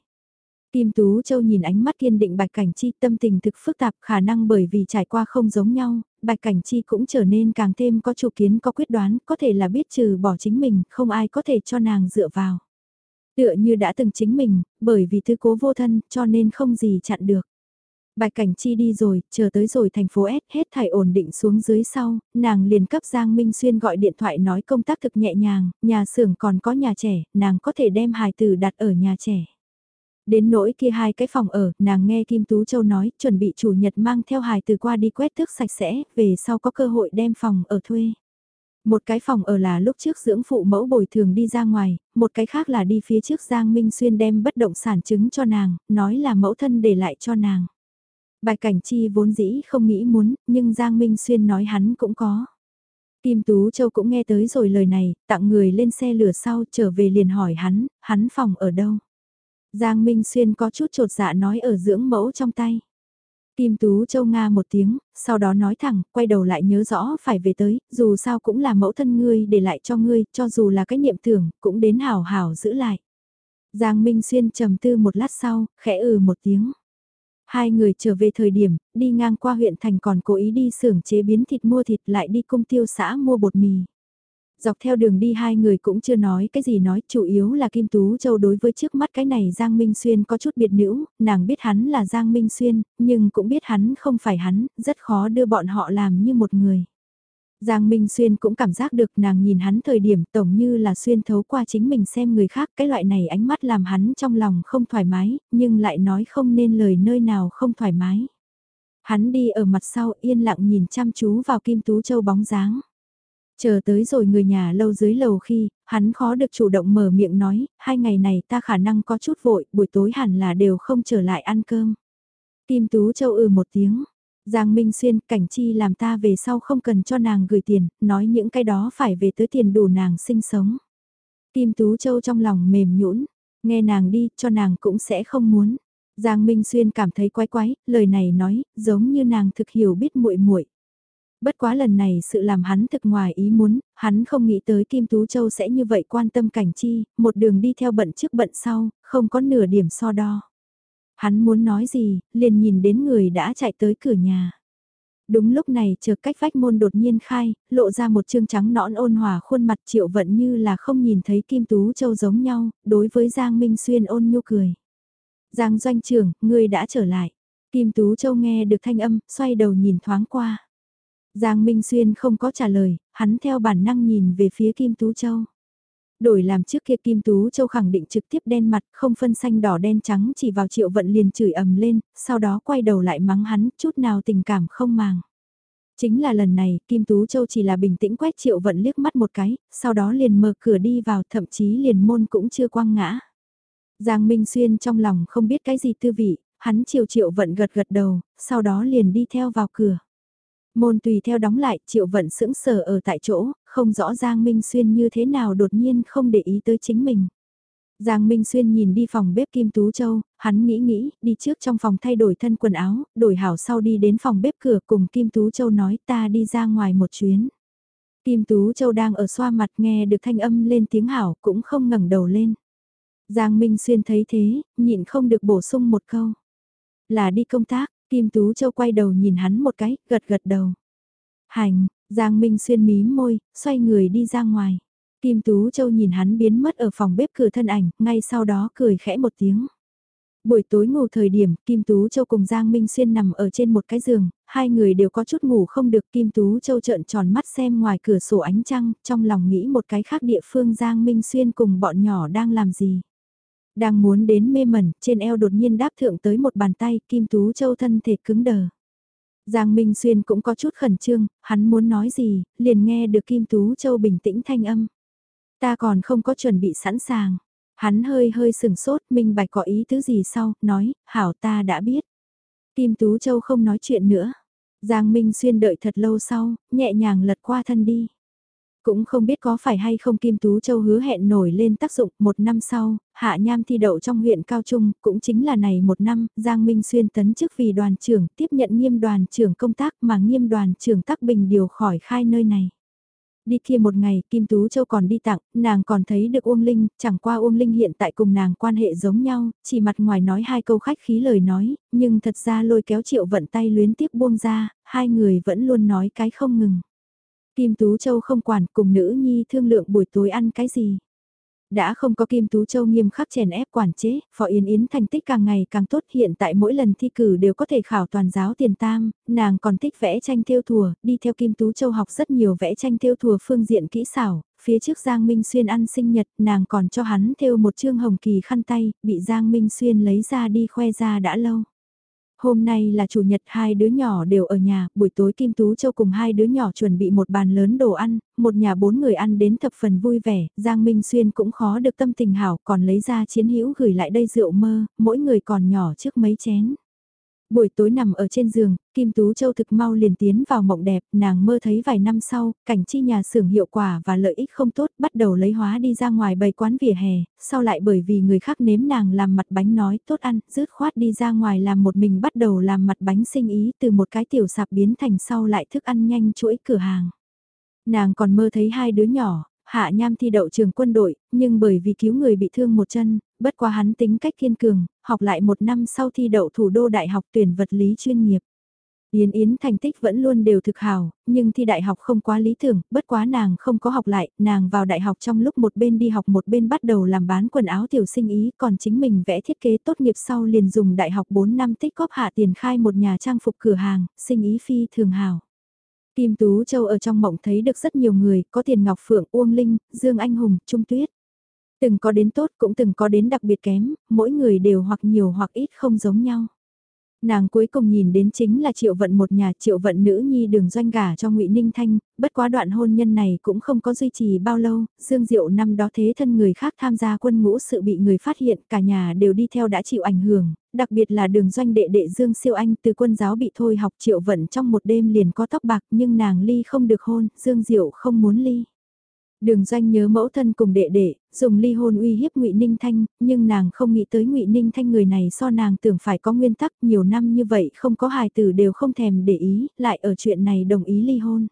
Kim Tú Châu nhìn ánh mắt kiên định Bạch Cảnh Chi tâm tình thực phức tạp khả năng bởi vì trải qua không giống nhau, Bạch Cảnh Chi cũng trở nên càng thêm có chủ kiến có quyết đoán, có thể là biết trừ bỏ chính mình, không ai có thể cho nàng dựa vào. Tựa như đã từng chính mình, bởi vì thứ cố vô thân, cho nên không gì chặn được. Bạch Cảnh Chi đi rồi, chờ tới rồi thành phố S, hết thảy ổn định xuống dưới sau, nàng liền cấp Giang Minh Xuyên gọi điện thoại nói công tác thực nhẹ nhàng, nhà xưởng còn có nhà trẻ, nàng có thể đem hài tử đặt ở nhà trẻ. Đến nỗi kia hai cái phòng ở, nàng nghe Kim Tú Châu nói, chuẩn bị chủ nhật mang theo hài từ qua đi quét thức sạch sẽ, về sau có cơ hội đem phòng ở thuê. Một cái phòng ở là lúc trước dưỡng phụ mẫu bồi thường đi ra ngoài, một cái khác là đi phía trước Giang Minh Xuyên đem bất động sản chứng cho nàng, nói là mẫu thân để lại cho nàng. Bài cảnh chi vốn dĩ không nghĩ muốn, nhưng Giang Minh Xuyên nói hắn cũng có. Kim Tú Châu cũng nghe tới rồi lời này, tặng người lên xe lửa sau trở về liền hỏi hắn, hắn phòng ở đâu. Giang Minh Xuyên có chút trột dạ nói ở dưỡng mẫu trong tay. Kim Tú Châu Nga một tiếng, sau đó nói thẳng, quay đầu lại nhớ rõ phải về tới, dù sao cũng là mẫu thân ngươi để lại cho ngươi, cho dù là cái niệm tưởng, cũng đến hảo hảo giữ lại. Giang Minh Xuyên trầm tư một lát sau, khẽ ừ một tiếng. Hai người trở về thời điểm, đi ngang qua huyện thành còn cố ý đi xưởng chế biến thịt mua thịt lại đi cung tiêu xã mua bột mì. Dọc theo đường đi hai người cũng chưa nói cái gì nói, chủ yếu là Kim Tú Châu đối với trước mắt cái này Giang Minh Xuyên có chút biệt nữ, nàng biết hắn là Giang Minh Xuyên, nhưng cũng biết hắn không phải hắn, rất khó đưa bọn họ làm như một người. Giang Minh Xuyên cũng cảm giác được nàng nhìn hắn thời điểm tổng như là xuyên thấu qua chính mình xem người khác cái loại này ánh mắt làm hắn trong lòng không thoải mái, nhưng lại nói không nên lời nơi nào không thoải mái. Hắn đi ở mặt sau yên lặng nhìn chăm chú vào Kim Tú Châu bóng dáng. Chờ tới rồi người nhà lâu dưới lầu khi, hắn khó được chủ động mở miệng nói, hai ngày này ta khả năng có chút vội, buổi tối hẳn là đều không trở lại ăn cơm. Kim Tú Châu ừ một tiếng. Giang Minh Xuyên, cảnh chi làm ta về sau không cần cho nàng gửi tiền, nói những cái đó phải về tới tiền đủ nàng sinh sống. Kim Tú Châu trong lòng mềm nhũn, nghe nàng đi, cho nàng cũng sẽ không muốn. Giang Minh Xuyên cảm thấy quái quái, lời này nói, giống như nàng thực hiểu biết muội muội. Bất quá lần này sự làm hắn thực ngoài ý muốn, hắn không nghĩ tới Kim Tú Châu sẽ như vậy quan tâm cảnh chi, một đường đi theo bận trước bận sau, không có nửa điểm so đo. Hắn muốn nói gì, liền nhìn đến người đã chạy tới cửa nhà. Đúng lúc này chờ cách vách môn đột nhiên khai, lộ ra một chương trắng nõn ôn hòa khuôn mặt triệu vận như là không nhìn thấy Kim Tú Châu giống nhau, đối với Giang Minh Xuyên ôn nhu cười. Giang doanh trưởng, ngươi đã trở lại. Kim Tú Châu nghe được thanh âm, xoay đầu nhìn thoáng qua. Giang Minh Xuyên không có trả lời, hắn theo bản năng nhìn về phía Kim Tú Châu. Đổi làm trước kia Kim Tú Châu khẳng định trực tiếp đen mặt, không phân xanh đỏ đen trắng chỉ vào triệu vận liền chửi ầm lên, sau đó quay đầu lại mắng hắn, chút nào tình cảm không màng. Chính là lần này, Kim Tú Châu chỉ là bình tĩnh quét triệu vận liếc mắt một cái, sau đó liền mở cửa đi vào thậm chí liền môn cũng chưa quăng ngã. Giang Minh Xuyên trong lòng không biết cái gì tư vị, hắn chiều triệu vận gật gật đầu, sau đó liền đi theo vào cửa. Môn tùy theo đóng lại, triệu vận sững sờ ở tại chỗ, không rõ Giang Minh Xuyên như thế nào đột nhiên không để ý tới chính mình. Giang Minh Xuyên nhìn đi phòng bếp Kim Tú Châu, hắn nghĩ nghĩ, đi trước trong phòng thay đổi thân quần áo, đổi hảo sau đi đến phòng bếp cửa cùng Kim Tú Châu nói ta đi ra ngoài một chuyến. Kim Tú Châu đang ở xoa mặt nghe được thanh âm lên tiếng hảo cũng không ngẩng đầu lên. Giang Minh Xuyên thấy thế, nhịn không được bổ sung một câu. Là đi công tác, Kim Tú Châu quay đầu nhìn hắn một cái, gật gật đầu. Hành, Giang Minh Xuyên mím môi, xoay người đi ra ngoài. Kim Tú Châu nhìn hắn biến mất ở phòng bếp cửa thân ảnh, ngay sau đó cười khẽ một tiếng. Buổi tối ngủ thời điểm, Kim Tú Châu cùng Giang Minh Xuyên nằm ở trên một cái giường, hai người đều có chút ngủ không được. Kim Tú Châu trợn tròn mắt xem ngoài cửa sổ ánh trăng, trong lòng nghĩ một cái khác địa phương Giang Minh Xuyên cùng bọn nhỏ đang làm gì. Đang muốn đến mê mẩn, trên eo đột nhiên đáp thượng tới một bàn tay, Kim Tú Châu thân thể cứng đờ. Giang Minh Xuyên cũng có chút khẩn trương, hắn muốn nói gì, liền nghe được Kim Tú Châu bình tĩnh thanh âm. Ta còn không có chuẩn bị sẵn sàng. Hắn hơi hơi sừng sốt, minh bạch có ý tứ gì sau, nói, hảo ta đã biết. Kim Tú Châu không nói chuyện nữa. Giang Minh Xuyên đợi thật lâu sau, nhẹ nhàng lật qua thân đi. Cũng không biết có phải hay không Kim Tú Châu hứa hẹn nổi lên tác dụng một năm sau, Hạ Nham thi đậu trong huyện Cao Trung, cũng chính là này một năm, Giang Minh Xuyên tấn chức vì đoàn trưởng tiếp nhận nghiêm đoàn trưởng công tác mà nghiêm đoàn trưởng Tắc Bình điều khỏi khai nơi này. Đi kia một ngày, Kim Tú Châu còn đi tặng, nàng còn thấy được Uông Linh, chẳng qua Uông Linh hiện tại cùng nàng quan hệ giống nhau, chỉ mặt ngoài nói hai câu khách khí lời nói, nhưng thật ra lôi kéo triệu vận tay luyến tiếp buông ra, hai người vẫn luôn nói cái không ngừng. Kim Tú Châu không quản cùng nữ nhi thương lượng buổi tối ăn cái gì. Đã không có Kim Tú Châu nghiêm khắc chèn ép quản chế, Phó Yến Yến thành tích càng ngày càng tốt hiện tại mỗi lần thi cử đều có thể khảo toàn giáo tiền tam, nàng còn thích vẽ tranh tiêu thùa, đi theo Kim Tú Châu học rất nhiều vẽ tranh tiêu thùa phương diện kỹ xảo, phía trước Giang Minh Xuyên ăn sinh nhật, nàng còn cho hắn thêu một chương hồng kỳ khăn tay, bị Giang Minh Xuyên lấy ra đi khoe ra đã lâu. Hôm nay là chủ nhật hai đứa nhỏ đều ở nhà, buổi tối Kim Tú Châu cùng hai đứa nhỏ chuẩn bị một bàn lớn đồ ăn, một nhà bốn người ăn đến thập phần vui vẻ, Giang Minh Xuyên cũng khó được tâm tình hảo còn lấy ra chiến hữu gửi lại đây rượu mơ, mỗi người còn nhỏ trước mấy chén. Buổi tối nằm ở trên giường, Kim Tú Châu thực mau liền tiến vào mộng đẹp, nàng mơ thấy vài năm sau, cảnh chi nhà xưởng hiệu quả và lợi ích không tốt, bắt đầu lấy hóa đi ra ngoài bày quán vỉa hè, sau lại bởi vì người khác nếm nàng làm mặt bánh nói tốt ăn, rứt khoát đi ra ngoài làm một mình bắt đầu làm mặt bánh sinh ý từ một cái tiểu sạp biến thành sau lại thức ăn nhanh chuỗi cửa hàng. Nàng còn mơ thấy hai đứa nhỏ, Hạ Nham thi đậu trường quân đội, nhưng bởi vì cứu người bị thương một chân, bất quá hắn tính cách kiên cường, học lại một năm sau thi đậu thủ đô đại học tuyển vật lý chuyên nghiệp. Yến Yến thành tích vẫn luôn đều thực hào, nhưng thi đại học không quá lý tưởng, bất quá nàng không có học lại, nàng vào đại học trong lúc một bên đi học một bên bắt đầu làm bán quần áo tiểu sinh ý, còn chính mình vẽ thiết kế tốt nghiệp sau liền dùng đại học 4 năm tích góp hạ tiền khai một nhà trang phục cửa hàng, sinh ý phi thường hào. Kim Tú Châu ở trong mộng thấy được rất nhiều người, có Tiền Ngọc Phượng, Uông Linh, Dương Anh Hùng, Trung Tuyết. Từng có đến tốt cũng từng có đến đặc biệt kém, mỗi người đều hoặc nhiều hoặc ít không giống nhau. Nàng cuối cùng nhìn đến chính là triệu vận một nhà triệu vận nữ nhi đường doanh gả cho ngụy Ninh Thanh, bất quá đoạn hôn nhân này cũng không có duy trì bao lâu, Dương Diệu năm đó thế thân người khác tham gia quân ngũ sự bị người phát hiện cả nhà đều đi theo đã chịu ảnh hưởng, đặc biệt là đường doanh đệ đệ Dương Siêu Anh từ quân giáo bị thôi học triệu vận trong một đêm liền có tóc bạc nhưng nàng ly không được hôn, Dương Diệu không muốn ly. Đường Doanh nhớ mẫu thân cùng đệ đệ, dùng ly hôn uy hiếp Ngụy Ninh Thanh, nhưng nàng không nghĩ tới Ngụy Ninh Thanh người này so nàng tưởng phải có nguyên tắc, nhiều năm như vậy không có hài tử đều không thèm để ý, lại ở chuyện này đồng ý ly hôn.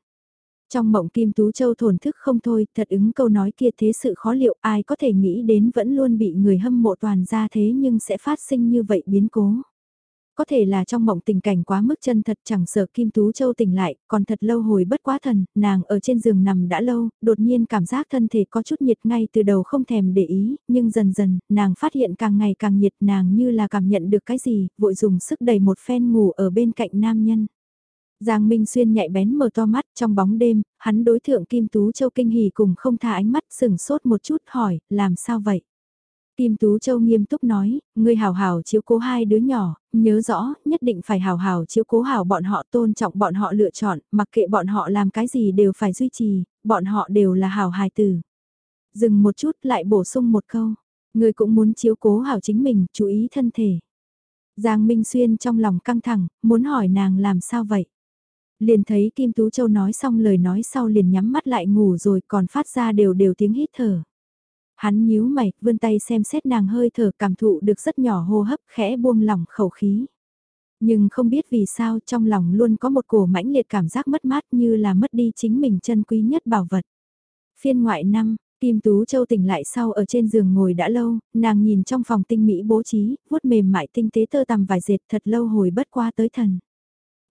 Trong mộng Kim Tú Châu thổn thức không thôi, thật ứng câu nói kia thế sự khó liệu, ai có thể nghĩ đến vẫn luôn bị người hâm mộ toàn ra thế nhưng sẽ phát sinh như vậy biến cố. Có thể là trong mộng tình cảnh quá mức chân thật chẳng sợ Kim Tú Châu tỉnh lại, còn thật lâu hồi bất quá thần, nàng ở trên giường nằm đã lâu, đột nhiên cảm giác thân thể có chút nhiệt ngay từ đầu không thèm để ý, nhưng dần dần, nàng phát hiện càng ngày càng nhiệt nàng như là cảm nhận được cái gì, vội dùng sức đầy một phen ngủ ở bên cạnh nam nhân. Giang Minh Xuyên nhạy bén mở to mắt trong bóng đêm, hắn đối thượng Kim Tú Châu kinh hỉ cùng không tha ánh mắt sừng sốt một chút hỏi, làm sao vậy? Kim Tú Châu nghiêm túc nói, ngươi hào hào chiếu cố hai đứa nhỏ, nhớ rõ, nhất định phải hào hào chiếu cố hào bọn họ tôn trọng bọn họ lựa chọn, mặc kệ bọn họ làm cái gì đều phải duy trì, bọn họ đều là hào hài tử. Dừng một chút lại bổ sung một câu, ngươi cũng muốn chiếu cố hào chính mình, chú ý thân thể. Giang Minh Xuyên trong lòng căng thẳng, muốn hỏi nàng làm sao vậy? Liền thấy Kim Tú Châu nói xong lời nói sau liền nhắm mắt lại ngủ rồi còn phát ra đều đều tiếng hít thở. Hắn nhíu mày, vươn tay xem xét nàng hơi thở cảm thụ được rất nhỏ hô hấp khẽ buông lỏng khẩu khí. Nhưng không biết vì sao trong lòng luôn có một cổ mãnh liệt cảm giác mất mát như là mất đi chính mình chân quý nhất bảo vật. Phiên ngoại năm, Kim Tú Châu tỉnh lại sau ở trên giường ngồi đã lâu, nàng nhìn trong phòng tinh mỹ bố trí, vuốt mềm mại tinh tế tơ tằm vài dệt thật lâu hồi bất qua tới thần.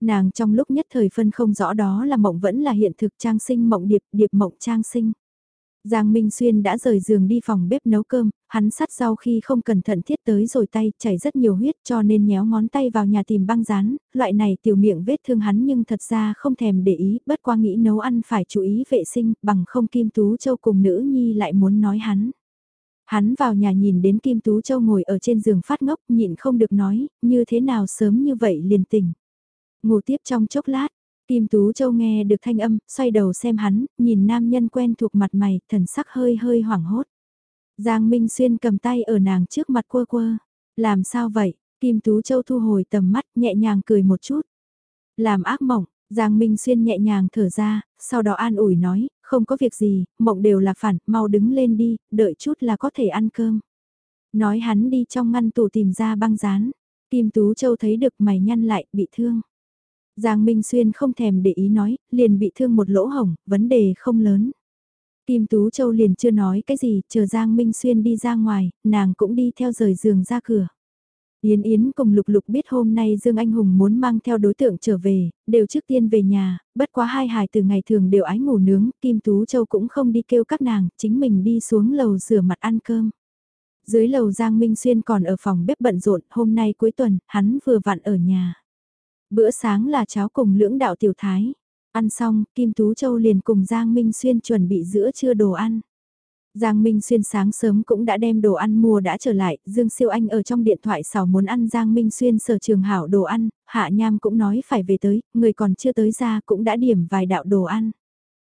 Nàng trong lúc nhất thời phân không rõ đó là mộng vẫn là hiện thực trang sinh mộng điệp, điệp mộng trang sinh. Giang Minh Xuyên đã rời giường đi phòng bếp nấu cơm, hắn sắt rau khi không cẩn thận thiết tới rồi tay, chảy rất nhiều huyết cho nên nhéo ngón tay vào nhà tìm băng dán, loại này tiểu miệng vết thương hắn nhưng thật ra không thèm để ý, bất qua nghĩ nấu ăn phải chú ý vệ sinh, bằng không Kim Tú Châu cùng nữ nhi lại muốn nói hắn. Hắn vào nhà nhìn đến Kim Tú Châu ngồi ở trên giường phát ngốc, nhịn không được nói, như thế nào sớm như vậy liền tỉnh. Ngủ tiếp trong chốc lát, Kim Tú Châu nghe được thanh âm, xoay đầu xem hắn, nhìn nam nhân quen thuộc mặt mày, thần sắc hơi hơi hoảng hốt. Giang Minh Xuyên cầm tay ở nàng trước mặt quơ quơ. Làm sao vậy? Kim Tú Châu thu hồi tầm mắt, nhẹ nhàng cười một chút. Làm ác mộng, Giang Minh Xuyên nhẹ nhàng thở ra, sau đó an ủi nói, không có việc gì, mộng đều là phản, mau đứng lên đi, đợi chút là có thể ăn cơm. Nói hắn đi trong ngăn tủ tìm ra băng dán. Kim Tú Châu thấy được mày nhăn lại, bị thương. Giang Minh Xuyên không thèm để ý nói, liền bị thương một lỗ hổng, vấn đề không lớn. Kim Tú Châu liền chưa nói cái gì, chờ Giang Minh Xuyên đi ra ngoài, nàng cũng đi theo rời giường ra cửa. Yến Yến cùng Lục Lục biết hôm nay Dương Anh Hùng muốn mang theo đối tượng trở về, đều trước tiên về nhà, bất quá hai hài từ ngày thường đều ái ngủ nướng, Kim Tú Châu cũng không đi kêu các nàng, chính mình đi xuống lầu rửa mặt ăn cơm. Dưới lầu Giang Minh Xuyên còn ở phòng bếp bận rộn, hôm nay cuối tuần, hắn vừa vặn ở nhà. Bữa sáng là cháo cùng lưỡng đạo tiểu thái. Ăn xong, Kim Tú Châu liền cùng Giang Minh Xuyên chuẩn bị giữa trưa đồ ăn. Giang Minh Xuyên sáng sớm cũng đã đem đồ ăn mua đã trở lại, Dương Siêu Anh ở trong điện thoại xào muốn ăn Giang Minh Xuyên sở trường hảo đồ ăn, Hạ Nham cũng nói phải về tới, người còn chưa tới ra cũng đã điểm vài đạo đồ ăn.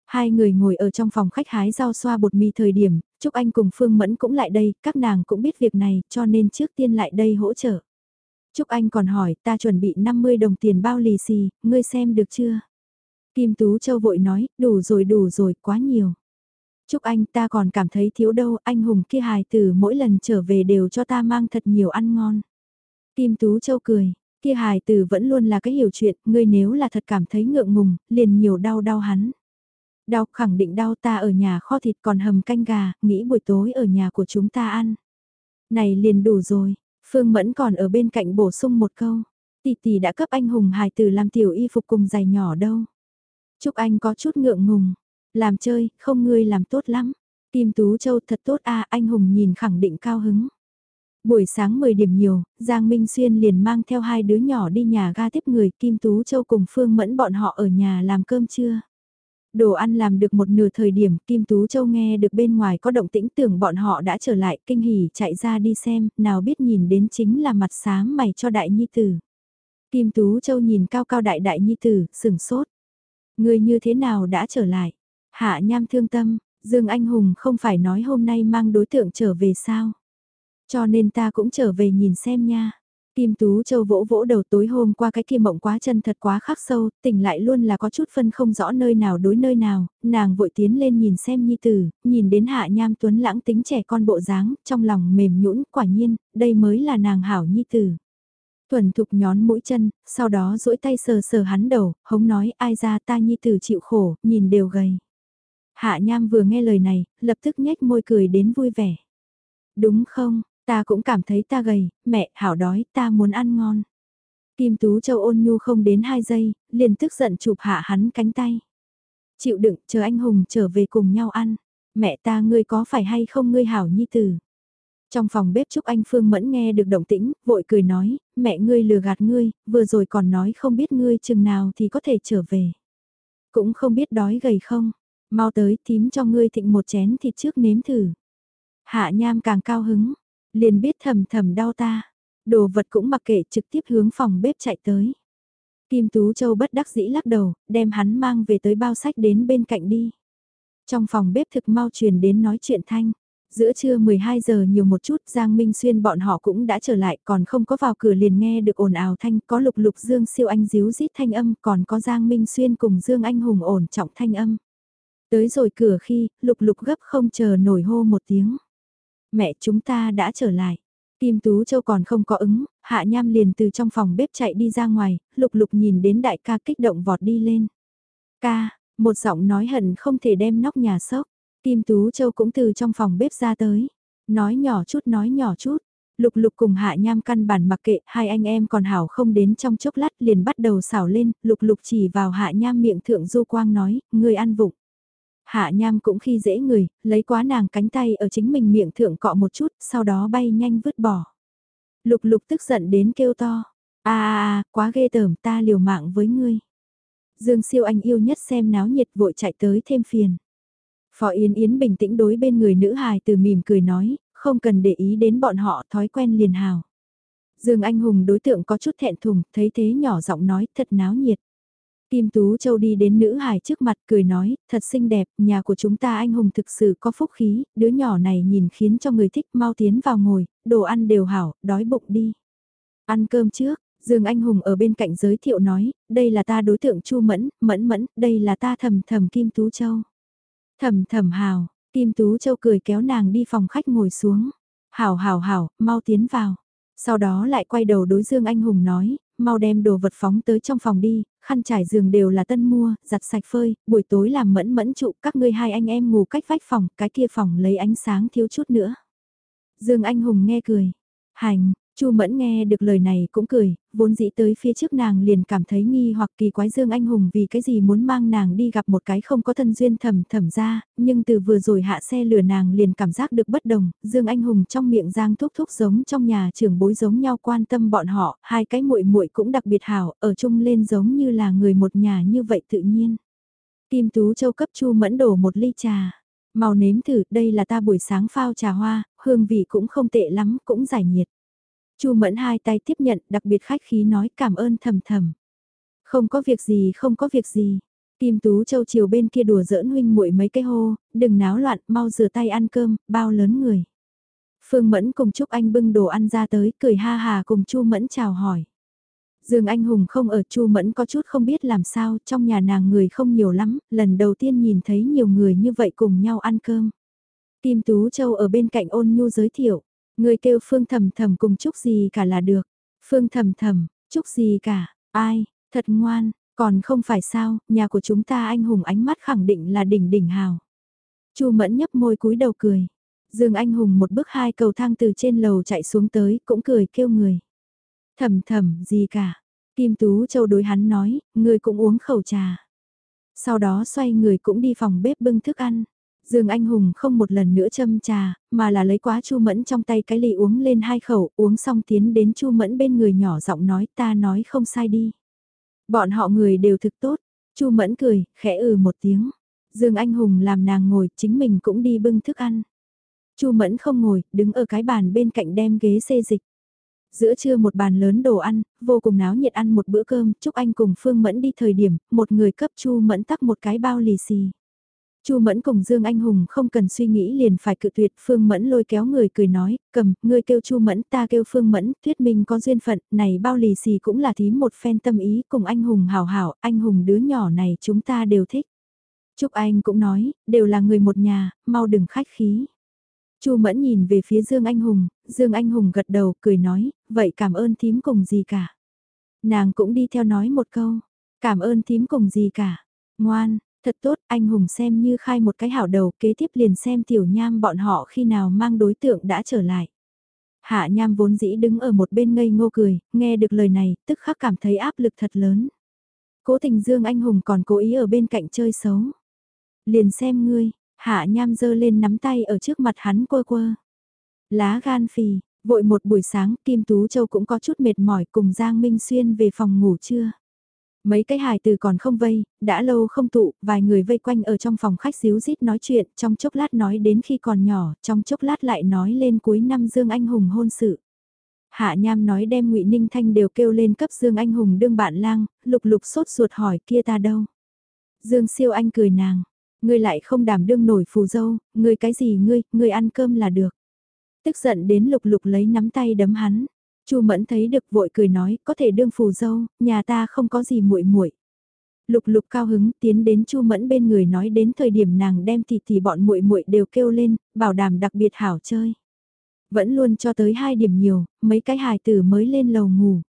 Hai người ngồi ở trong phòng khách hái rau xoa bột mì thời điểm, Trúc Anh cùng Phương Mẫn cũng lại đây, các nàng cũng biết việc này cho nên trước tiên lại đây hỗ trợ. Trúc Anh còn hỏi ta chuẩn bị 50 đồng tiền bao lì xì, ngươi xem được chưa? Kim Tú Châu vội nói, đủ rồi đủ rồi, quá nhiều. Trúc Anh ta còn cảm thấy thiếu đâu, anh hùng kia hài từ mỗi lần trở về đều cho ta mang thật nhiều ăn ngon. Kim Tú Châu cười, kia hài từ vẫn luôn là cái hiểu chuyện, ngươi nếu là thật cảm thấy ngượng ngùng, liền nhiều đau đau hắn. Đau khẳng định đau ta ở nhà kho thịt còn hầm canh gà, nghĩ buổi tối ở nhà của chúng ta ăn. Này liền đủ rồi, Phương Mẫn còn ở bên cạnh bổ sung một câu. Tỷ tỷ đã cấp anh hùng hài từ làm tiểu y phục cùng giày nhỏ đâu. Chúc anh có chút ngượng ngùng. Làm chơi, không ngươi làm tốt lắm. Kim Tú Châu thật tốt a anh hùng nhìn khẳng định cao hứng. Buổi sáng 10 điểm nhiều, Giang Minh Xuyên liền mang theo hai đứa nhỏ đi nhà ga tiếp người Kim Tú Châu cùng Phương Mẫn bọn họ ở nhà làm cơm trưa. Đồ ăn làm được một nửa thời điểm Kim Tú Châu nghe được bên ngoài có động tĩnh tưởng bọn họ đã trở lại kinh hỉ chạy ra đi xem, nào biết nhìn đến chính là mặt sáng mày cho đại nhi tử. Kim Tú Châu nhìn cao cao đại đại nhi tử, sừng sốt. Người như thế nào đã trở lại? Hạ nham thương tâm, Dương Anh Hùng không phải nói hôm nay mang đối tượng trở về sao? Cho nên ta cũng trở về nhìn xem nha. Kim Tú Châu vỗ vỗ đầu tối hôm qua cái kia mộng quá chân thật quá khắc sâu, tỉnh lại luôn là có chút phân không rõ nơi nào đối nơi nào, nàng vội tiến lên nhìn xem nhi tử, nhìn đến hạ nham tuấn lãng tính trẻ con bộ dáng, trong lòng mềm nhũn quả nhiên, đây mới là nàng hảo nhi tử. Tuần thục nhón mũi chân, sau đó duỗi tay sờ sờ hắn đầu, hống nói ai ra ta nhi tử chịu khổ, nhìn đều gầy. Hạ nham vừa nghe lời này, lập tức nhếch môi cười đến vui vẻ. Đúng không, Ta cũng cảm thấy ta gầy, mẹ, hảo đói, ta muốn ăn ngon. Kim Tú Châu ôn nhu không đến 2 giây, liền tức giận chụp hạ hắn cánh tay. Chịu đựng, chờ anh Hùng trở về cùng nhau ăn. Mẹ ta ngươi có phải hay không ngươi hảo nhi tử. Trong phòng bếp Trúc Anh Phương Mẫn nghe được động tĩnh, vội cười nói, mẹ ngươi lừa gạt ngươi, vừa rồi còn nói không biết ngươi chừng nào thì có thể trở về. Cũng không biết đói gầy không, mau tới tím cho ngươi thịnh một chén thịt trước nếm thử. Hạ nham càng cao hứng, liền biết thầm thầm đau ta. Đồ vật cũng mặc kệ trực tiếp hướng phòng bếp chạy tới. Kim Tú Châu bất đắc dĩ lắc đầu, đem hắn mang về tới bao sách đến bên cạnh đi. Trong phòng bếp thực mau truyền đến nói chuyện thanh. Giữa trưa 12 giờ nhiều một chút Giang Minh Xuyên bọn họ cũng đã trở lại còn không có vào cửa liền nghe được ồn ào thanh có lục lục Dương siêu anh díu rít thanh âm còn có Giang Minh Xuyên cùng Dương Anh Hùng ổn trọng thanh âm. Tới rồi cửa khi lục lục gấp không chờ nổi hô một tiếng mẹ chúng ta đã trở lại. Kim Tú Châu còn không có ứng, Hạ Nham liền từ trong phòng bếp chạy đi ra ngoài, lục lục nhìn đến đại ca kích động vọt đi lên. Ca, một giọng nói hận không thể đem nóc nhà sốc. Kim Tú Châu cũng từ trong phòng bếp ra tới. Nói nhỏ chút nói nhỏ chút. Lục lục cùng hạ nham căn bản mặc kệ, hai anh em còn hảo không đến trong chốc lát liền bắt đầu xảo lên, lục lục chỉ vào hạ nham miệng thượng du quang nói, người ăn vụng. Hạ nham cũng khi dễ người, lấy quá nàng cánh tay ở chính mình miệng thượng cọ một chút, sau đó bay nhanh vứt bỏ. Lục lục tức giận đến kêu to, a a a, quá ghê tởm ta liều mạng với ngươi. Dương siêu anh yêu nhất xem náo nhiệt vội chạy tới thêm phiền. Phó Yến Yến bình tĩnh đối bên người nữ hài từ mỉm cười nói, không cần để ý đến bọn họ thói quen liền hào. Dương Anh Hùng đối tượng có chút thẹn thùng, thấy thế nhỏ giọng nói thật náo nhiệt. Kim Tú Châu đi đến nữ hải trước mặt cười nói, thật xinh đẹp, nhà của chúng ta anh hùng thực sự có phúc khí, đứa nhỏ này nhìn khiến cho người thích mau tiến vào ngồi, đồ ăn đều hảo, đói bụng đi. Ăn cơm trước, Dương Anh Hùng ở bên cạnh giới thiệu nói, đây là ta đối tượng Chu Mẫn, Mẫn Mẫn, đây là ta thầm thầm Kim Tú Châu. Thầm thầm hào, Kim Tú Châu cười kéo nàng đi phòng khách ngồi xuống. Hảo hảo hảo, mau tiến vào. Sau đó lại quay đầu đối Dương Anh Hùng nói, mau đem đồ vật phóng tới trong phòng đi, khăn trải giường đều là tân mua, giặt sạch phơi, buổi tối làm mẫn mẫn trụ các ngươi hai anh em ngủ cách vách phòng, cái kia phòng lấy ánh sáng thiếu chút nữa. Dương Anh Hùng nghe cười, hành, Chu Mẫn nghe được lời này cũng cười, vốn dĩ tới phía trước nàng liền cảm thấy nghi hoặc kỳ quái Dương Anh Hùng vì cái gì muốn mang nàng đi gặp một cái không có thân duyên thầm thầm ra, nhưng từ vừa rồi hạ xe lửa nàng liền cảm giác được bất đồng, Dương Anh Hùng trong miệng giang thúc thúc giống trong nhà trưởng bối giống nhau quan tâm bọn họ, hai cái muội muội cũng đặc biệt hảo, ở chung lên giống như là người một nhà như vậy tự nhiên. Kim Tú Châu cấp Chu Mẫn đổ một ly trà. Màu nếm thử, đây là ta buổi sáng phao trà hoa, hương vị cũng không tệ lắm, cũng giải nhiệt. Chu Mẫn hai tay tiếp nhận, đặc biệt khách khí nói cảm ơn thầm thầm. Không có việc gì, không có việc gì. Kim Tú Châu chiều bên kia đùa giỡn huynh muội mấy cái hô, đừng náo loạn, mau rửa tay ăn cơm, bao lớn người. Phương Mẫn cùng Trúc Anh bưng đồ ăn ra tới, cười ha hà cùng Chu Mẫn chào hỏi. Dương Anh Hùng không ở Chu Mẫn có chút không biết làm sao, trong nhà nàng người không nhiều lắm, lần đầu tiên nhìn thấy nhiều người như vậy cùng nhau ăn cơm. Kim Tú Châu ở bên cạnh ôn nhu giới thiệu, Người kêu Phương Thầm Thầm cùng chúc gì cả là được. Phương Thầm Thầm, chúc gì cả, ai, thật ngoan, còn không phải sao, nhà của chúng ta anh hùng ánh mắt khẳng định là đỉnh đỉnh hào. Chu Mẫn nhấp môi cúi đầu cười. Dương Anh Hùng một bước hai cầu thang từ trên lầu chạy xuống tới, cũng cười kêu người. Thầm thầm, gì cả. Kim Tú Châu đối hắn nói, người cũng uống khẩu trà. Sau đó xoay người cũng đi phòng bếp bưng thức ăn. Dương Anh Hùng không một lần nữa châm trà, mà là lấy quá Chu Mẫn trong tay cái ly uống lên hai khẩu, uống xong tiến đến Chu Mẫn bên người nhỏ giọng nói ta nói không sai đi. Bọn họ người đều thực tốt, Chu Mẫn cười, khẽ ừ một tiếng. Dương Anh Hùng làm nàng ngồi, chính mình cũng đi bưng thức ăn. Chu Mẫn không ngồi, đứng ở cái bàn bên cạnh đem ghế xê dịch. Giữa trưa một bàn lớn đồ ăn, vô cùng náo nhiệt ăn một bữa cơm, chúc anh cùng Phương Mẫn đi thời điểm, một người cấp Chu Mẫn tắc một cái bao lì xì. Chu Mẫn cùng Dương Anh Hùng không cần suy nghĩ liền phải cự tuyệt, Phương Mẫn lôi kéo người cười nói, cầm, ngươi kêu Chu Mẫn, ta kêu Phương Mẫn, thuyết minh có duyên phận, này bao lì xì cũng là thím một phen tâm ý, cùng anh Hùng hảo hảo, anh Hùng đứa nhỏ này chúng ta đều thích. Trúc Anh cũng nói, đều là người một nhà, mau đừng khách khí. Chu Mẫn nhìn về phía Dương Anh Hùng, Dương Anh Hùng gật đầu, cười nói, vậy cảm ơn thím cùng gì cả. Nàng cũng đi theo nói một câu, cảm ơn thím cùng gì cả. Ngoan, Thật tốt, anh Hùng xem như khai một cái hảo đầu kế tiếp liền xem tiểu nham bọn họ khi nào mang đối tượng đã trở lại. Hạ nham vốn dĩ đứng ở một bên ngây ngô cười, nghe được lời này, tức khắc cảm thấy áp lực thật lớn. Cố tình Dương anh Hùng còn cố ý ở bên cạnh chơi xấu. Liền xem ngươi, hạ nham giơ lên nắm tay ở trước mặt hắn quơ quơ. Lá gan phì, vội một buổi sáng Kim Tú Châu cũng có chút mệt mỏi cùng Giang Minh Xuyên về phòng ngủ trưa. Mấy cái hài từ còn không vây, đã lâu không tụ, vài người vây quanh ở trong phòng khách xíu rít nói chuyện, trong chốc lát nói đến khi còn nhỏ, trong chốc lát lại nói lên cuối năm Dương Anh Hùng hôn sự. Hạ Nham nói đem ngụy Ninh Thanh đều kêu lên cấp Dương Anh Hùng đương bạn lang, lục lục sốt ruột hỏi kia ta đâu. Dương Siêu Anh cười nàng, ngươi lại không đảm đương nổi phù dâu, ngươi cái gì ngươi, ngươi ăn cơm là được. Tức giận đến lục lục lấy nắm tay đấm hắn, Chu Mẫn thấy được vội cười nói, có thể đương phù dâu, nhà ta không có gì muội muội. Lục Lục cao hứng tiến đến Chu Mẫn bên người nói đến thời điểm nàng đem thì thì bọn muội muội đều kêu lên, bảo đảm đặc biệt hảo chơi. Vẫn luôn cho tới hai điểm nhiều, mấy cái hài tử mới lên lầu ngủ.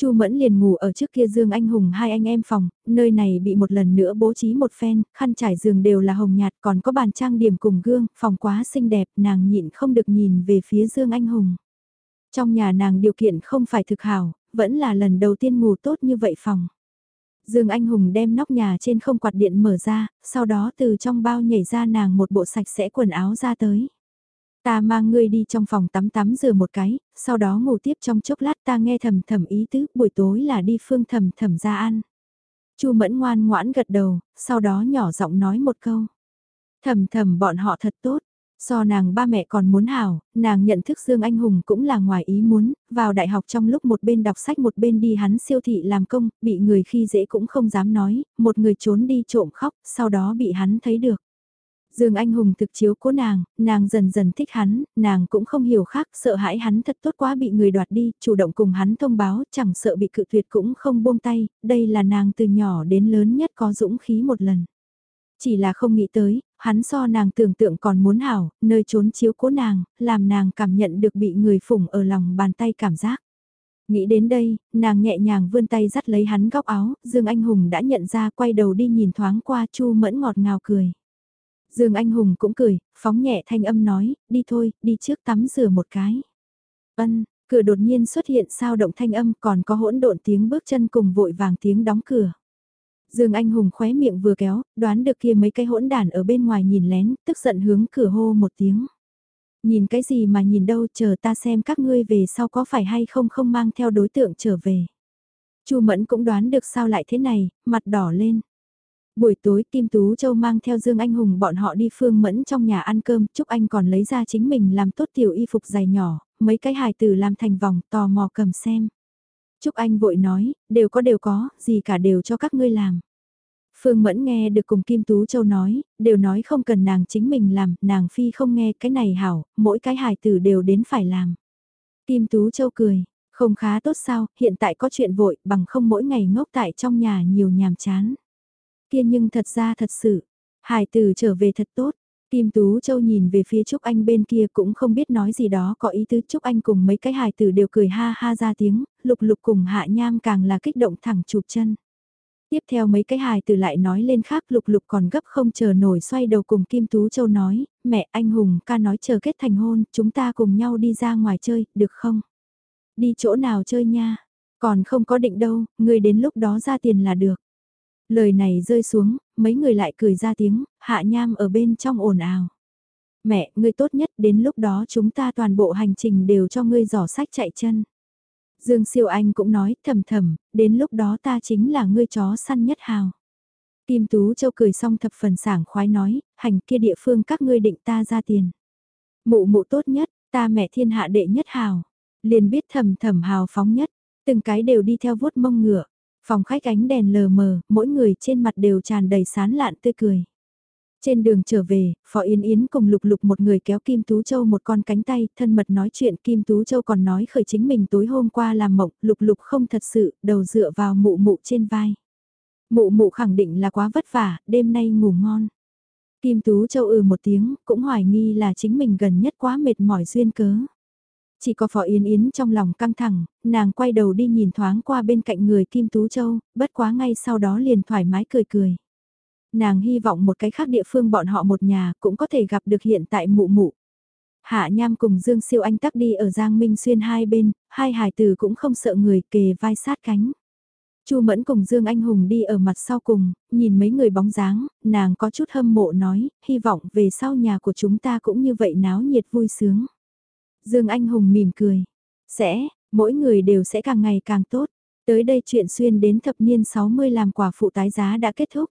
Chu Mẫn liền ngủ ở trước kia Dương Anh Hùng hai anh em phòng, nơi này bị một lần nữa bố trí một phen, khăn trải giường đều là hồng nhạt còn có bàn trang điểm cùng gương, phòng quá xinh đẹp, nàng nhịn không được nhìn về phía Dương Anh Hùng. Trong nhà nàng điều kiện không phải thực hảo, vẫn là lần đầu tiên ngủ tốt như vậy phòng. Dương Anh Hùng đem nóc nhà trên không quạt điện mở ra, sau đó từ trong bao nhảy ra nàng một bộ sạch sẽ quần áo ra tới. Ta mang ngươi đi trong phòng tắm tắm rửa một cái, sau đó ngủ tiếp trong chốc lát ta nghe thầm thầm ý tứ, buổi tối là đi phương thầm thầm ra ăn. Chu mẫn ngoan ngoãn gật đầu, sau đó nhỏ giọng nói một câu. Thầm thầm bọn họ thật tốt, So nàng ba mẹ còn muốn hảo, nàng nhận thức Dương Anh Hùng cũng là ngoài ý muốn, vào đại học trong lúc một bên đọc sách một bên đi hắn siêu thị làm công, bị người khi dễ cũng không dám nói, một người trốn đi trộm khóc, sau đó bị hắn thấy được. Dương Anh Hùng thực chiếu cố nàng, nàng dần dần thích hắn, nàng cũng không hiểu khác, sợ hãi hắn thật tốt quá bị người đoạt đi, chủ động cùng hắn thông báo, chẳng sợ bị cự tuyệt cũng không buông tay, đây là nàng từ nhỏ đến lớn nhất có dũng khí một lần. Chỉ là không nghĩ tới, hắn so nàng tưởng tượng còn muốn hảo, nơi trốn chiếu cố nàng, làm nàng cảm nhận được bị người phủng ở lòng bàn tay cảm giác. Nghĩ đến đây, nàng nhẹ nhàng vươn tay dắt lấy hắn góc áo, Dương Anh Hùng đã nhận ra quay đầu đi nhìn thoáng qua Chu Mẫn ngọt ngào cười. Dương Anh Hùng cũng cười, phóng nhẹ thanh âm nói, đi thôi, đi trước tắm rửa một cái. Ân, cửa đột nhiên xuất hiện sao động thanh âm còn có hỗn độn tiếng bước chân cùng vội vàng tiếng đóng cửa. Dương Anh Hùng khóe miệng vừa kéo, đoán được kia mấy cái hỗn đàn ở bên ngoài nhìn lén, tức giận hướng cửa hô một tiếng. Nhìn cái gì mà nhìn đâu chờ ta xem các ngươi về sau có phải hay không không mang theo đối tượng trở về. Chu Mẫn cũng đoán được sao lại thế này, mặt đỏ lên. Buổi tối Kim Tú Châu mang theo Dương Anh Hùng bọn họ đi Phương Mẫn trong nhà ăn cơm, Trúc Anh còn lấy ra chính mình làm tốt tiểu y phục dài nhỏ, mấy cái hài tử làm thành vòng tò mò cầm xem. Trúc Anh vội nói, đều có đều có, gì cả đều cho các ngươi làm. Phương Mẫn nghe được cùng Kim Tú Châu nói, đều nói không cần nàng chính mình làm, nàng phi không nghe cái này hảo, mỗi cái hài tử đều đến phải làm. Kim Tú Châu cười, không khá tốt sao, hiện tại có chuyện vội, bằng không mỗi ngày ngốc tại trong nhà nhiều nhàm chán. Kia nhưng thật ra thật sự, hài tử trở về thật tốt, Kim Tú Châu nhìn về phía Trúc Anh bên kia cũng không biết nói gì đó có ý tứ Trúc Anh cùng mấy cái hài tử đều cười ha ha ra tiếng, lục lục cùng hạ nham càng là kích động thẳng chụp chân. Tiếp theo mấy cái hài từ lại nói lên khác lục lục còn gấp không chờ nổi xoay đầu cùng Kim Tú Châu nói, mẹ anh Hùng ca nói chờ kết thành hôn, chúng ta cùng nhau đi ra ngoài chơi, được không? Đi chỗ nào chơi nha? Còn không có định đâu, người đến lúc đó ra tiền là được. Lời này rơi xuống, mấy người lại cười ra tiếng, hạ nham ở bên trong ồn ào. Mẹ, ngươi tốt nhất đến lúc đó chúng ta toàn bộ hành trình đều cho ngươi giỏ sách chạy chân. Dương Siêu Anh cũng nói thầm thầm, đến lúc đó ta chính là ngươi chó săn nhất hào. Kim Tú Châu cười xong thập phần sảng khoái nói, hành kia địa phương các ngươi định ta ra tiền. Mụ mụ tốt nhất, ta mẹ thiên hạ đệ nhất hào. Liền biết thầm thầm hào phóng nhất, từng cái đều đi theo vuốt mông ngựa. Phòng khách ánh đèn lờ mờ, mỗi người trên mặt đều tràn đầy sán lạn tươi cười. Trên đường trở về, Phó Yên Yến cùng Lục Lục một người kéo Kim Tú Châu một con cánh tay, thân mật nói chuyện Kim Tú Châu còn nói khởi chính mình tối hôm qua làm mộng, Lục Lục không thật sự, đầu dựa vào mụ mụ trên vai. Mụ mụ khẳng định là quá vất vả, đêm nay ngủ ngon. Kim Tú Châu ừ một tiếng, cũng hoài nghi là chính mình gần nhất quá mệt mỏi duyên cớ. Chỉ có Phó Yến Yến trong lòng căng thẳng, nàng quay đầu đi nhìn thoáng qua bên cạnh người Kim Tú Châu, bất quá ngay sau đó liền thoải mái cười cười. Nàng hy vọng một cái khác địa phương bọn họ một nhà cũng có thể gặp được hiện tại mụ mụ. Hạ Nham cùng Dương Siêu Anh tắc đi ở Giang Minh Xuyên hai bên, hai hài tử cũng không sợ người kề vai sát cánh. Chu Mẫn cùng Dương Anh Hùng đi ở mặt sau cùng, nhìn mấy người bóng dáng, nàng có chút hâm mộ nói, hy vọng về sau nhà của chúng ta cũng như vậy náo nhiệt vui sướng. Dương Anh Hùng mỉm cười. Sẽ, mỗi người đều sẽ càng ngày càng tốt. Tới đây chuyện xuyên đến thập niên 60 làm quả phụ tái giá đã kết thúc.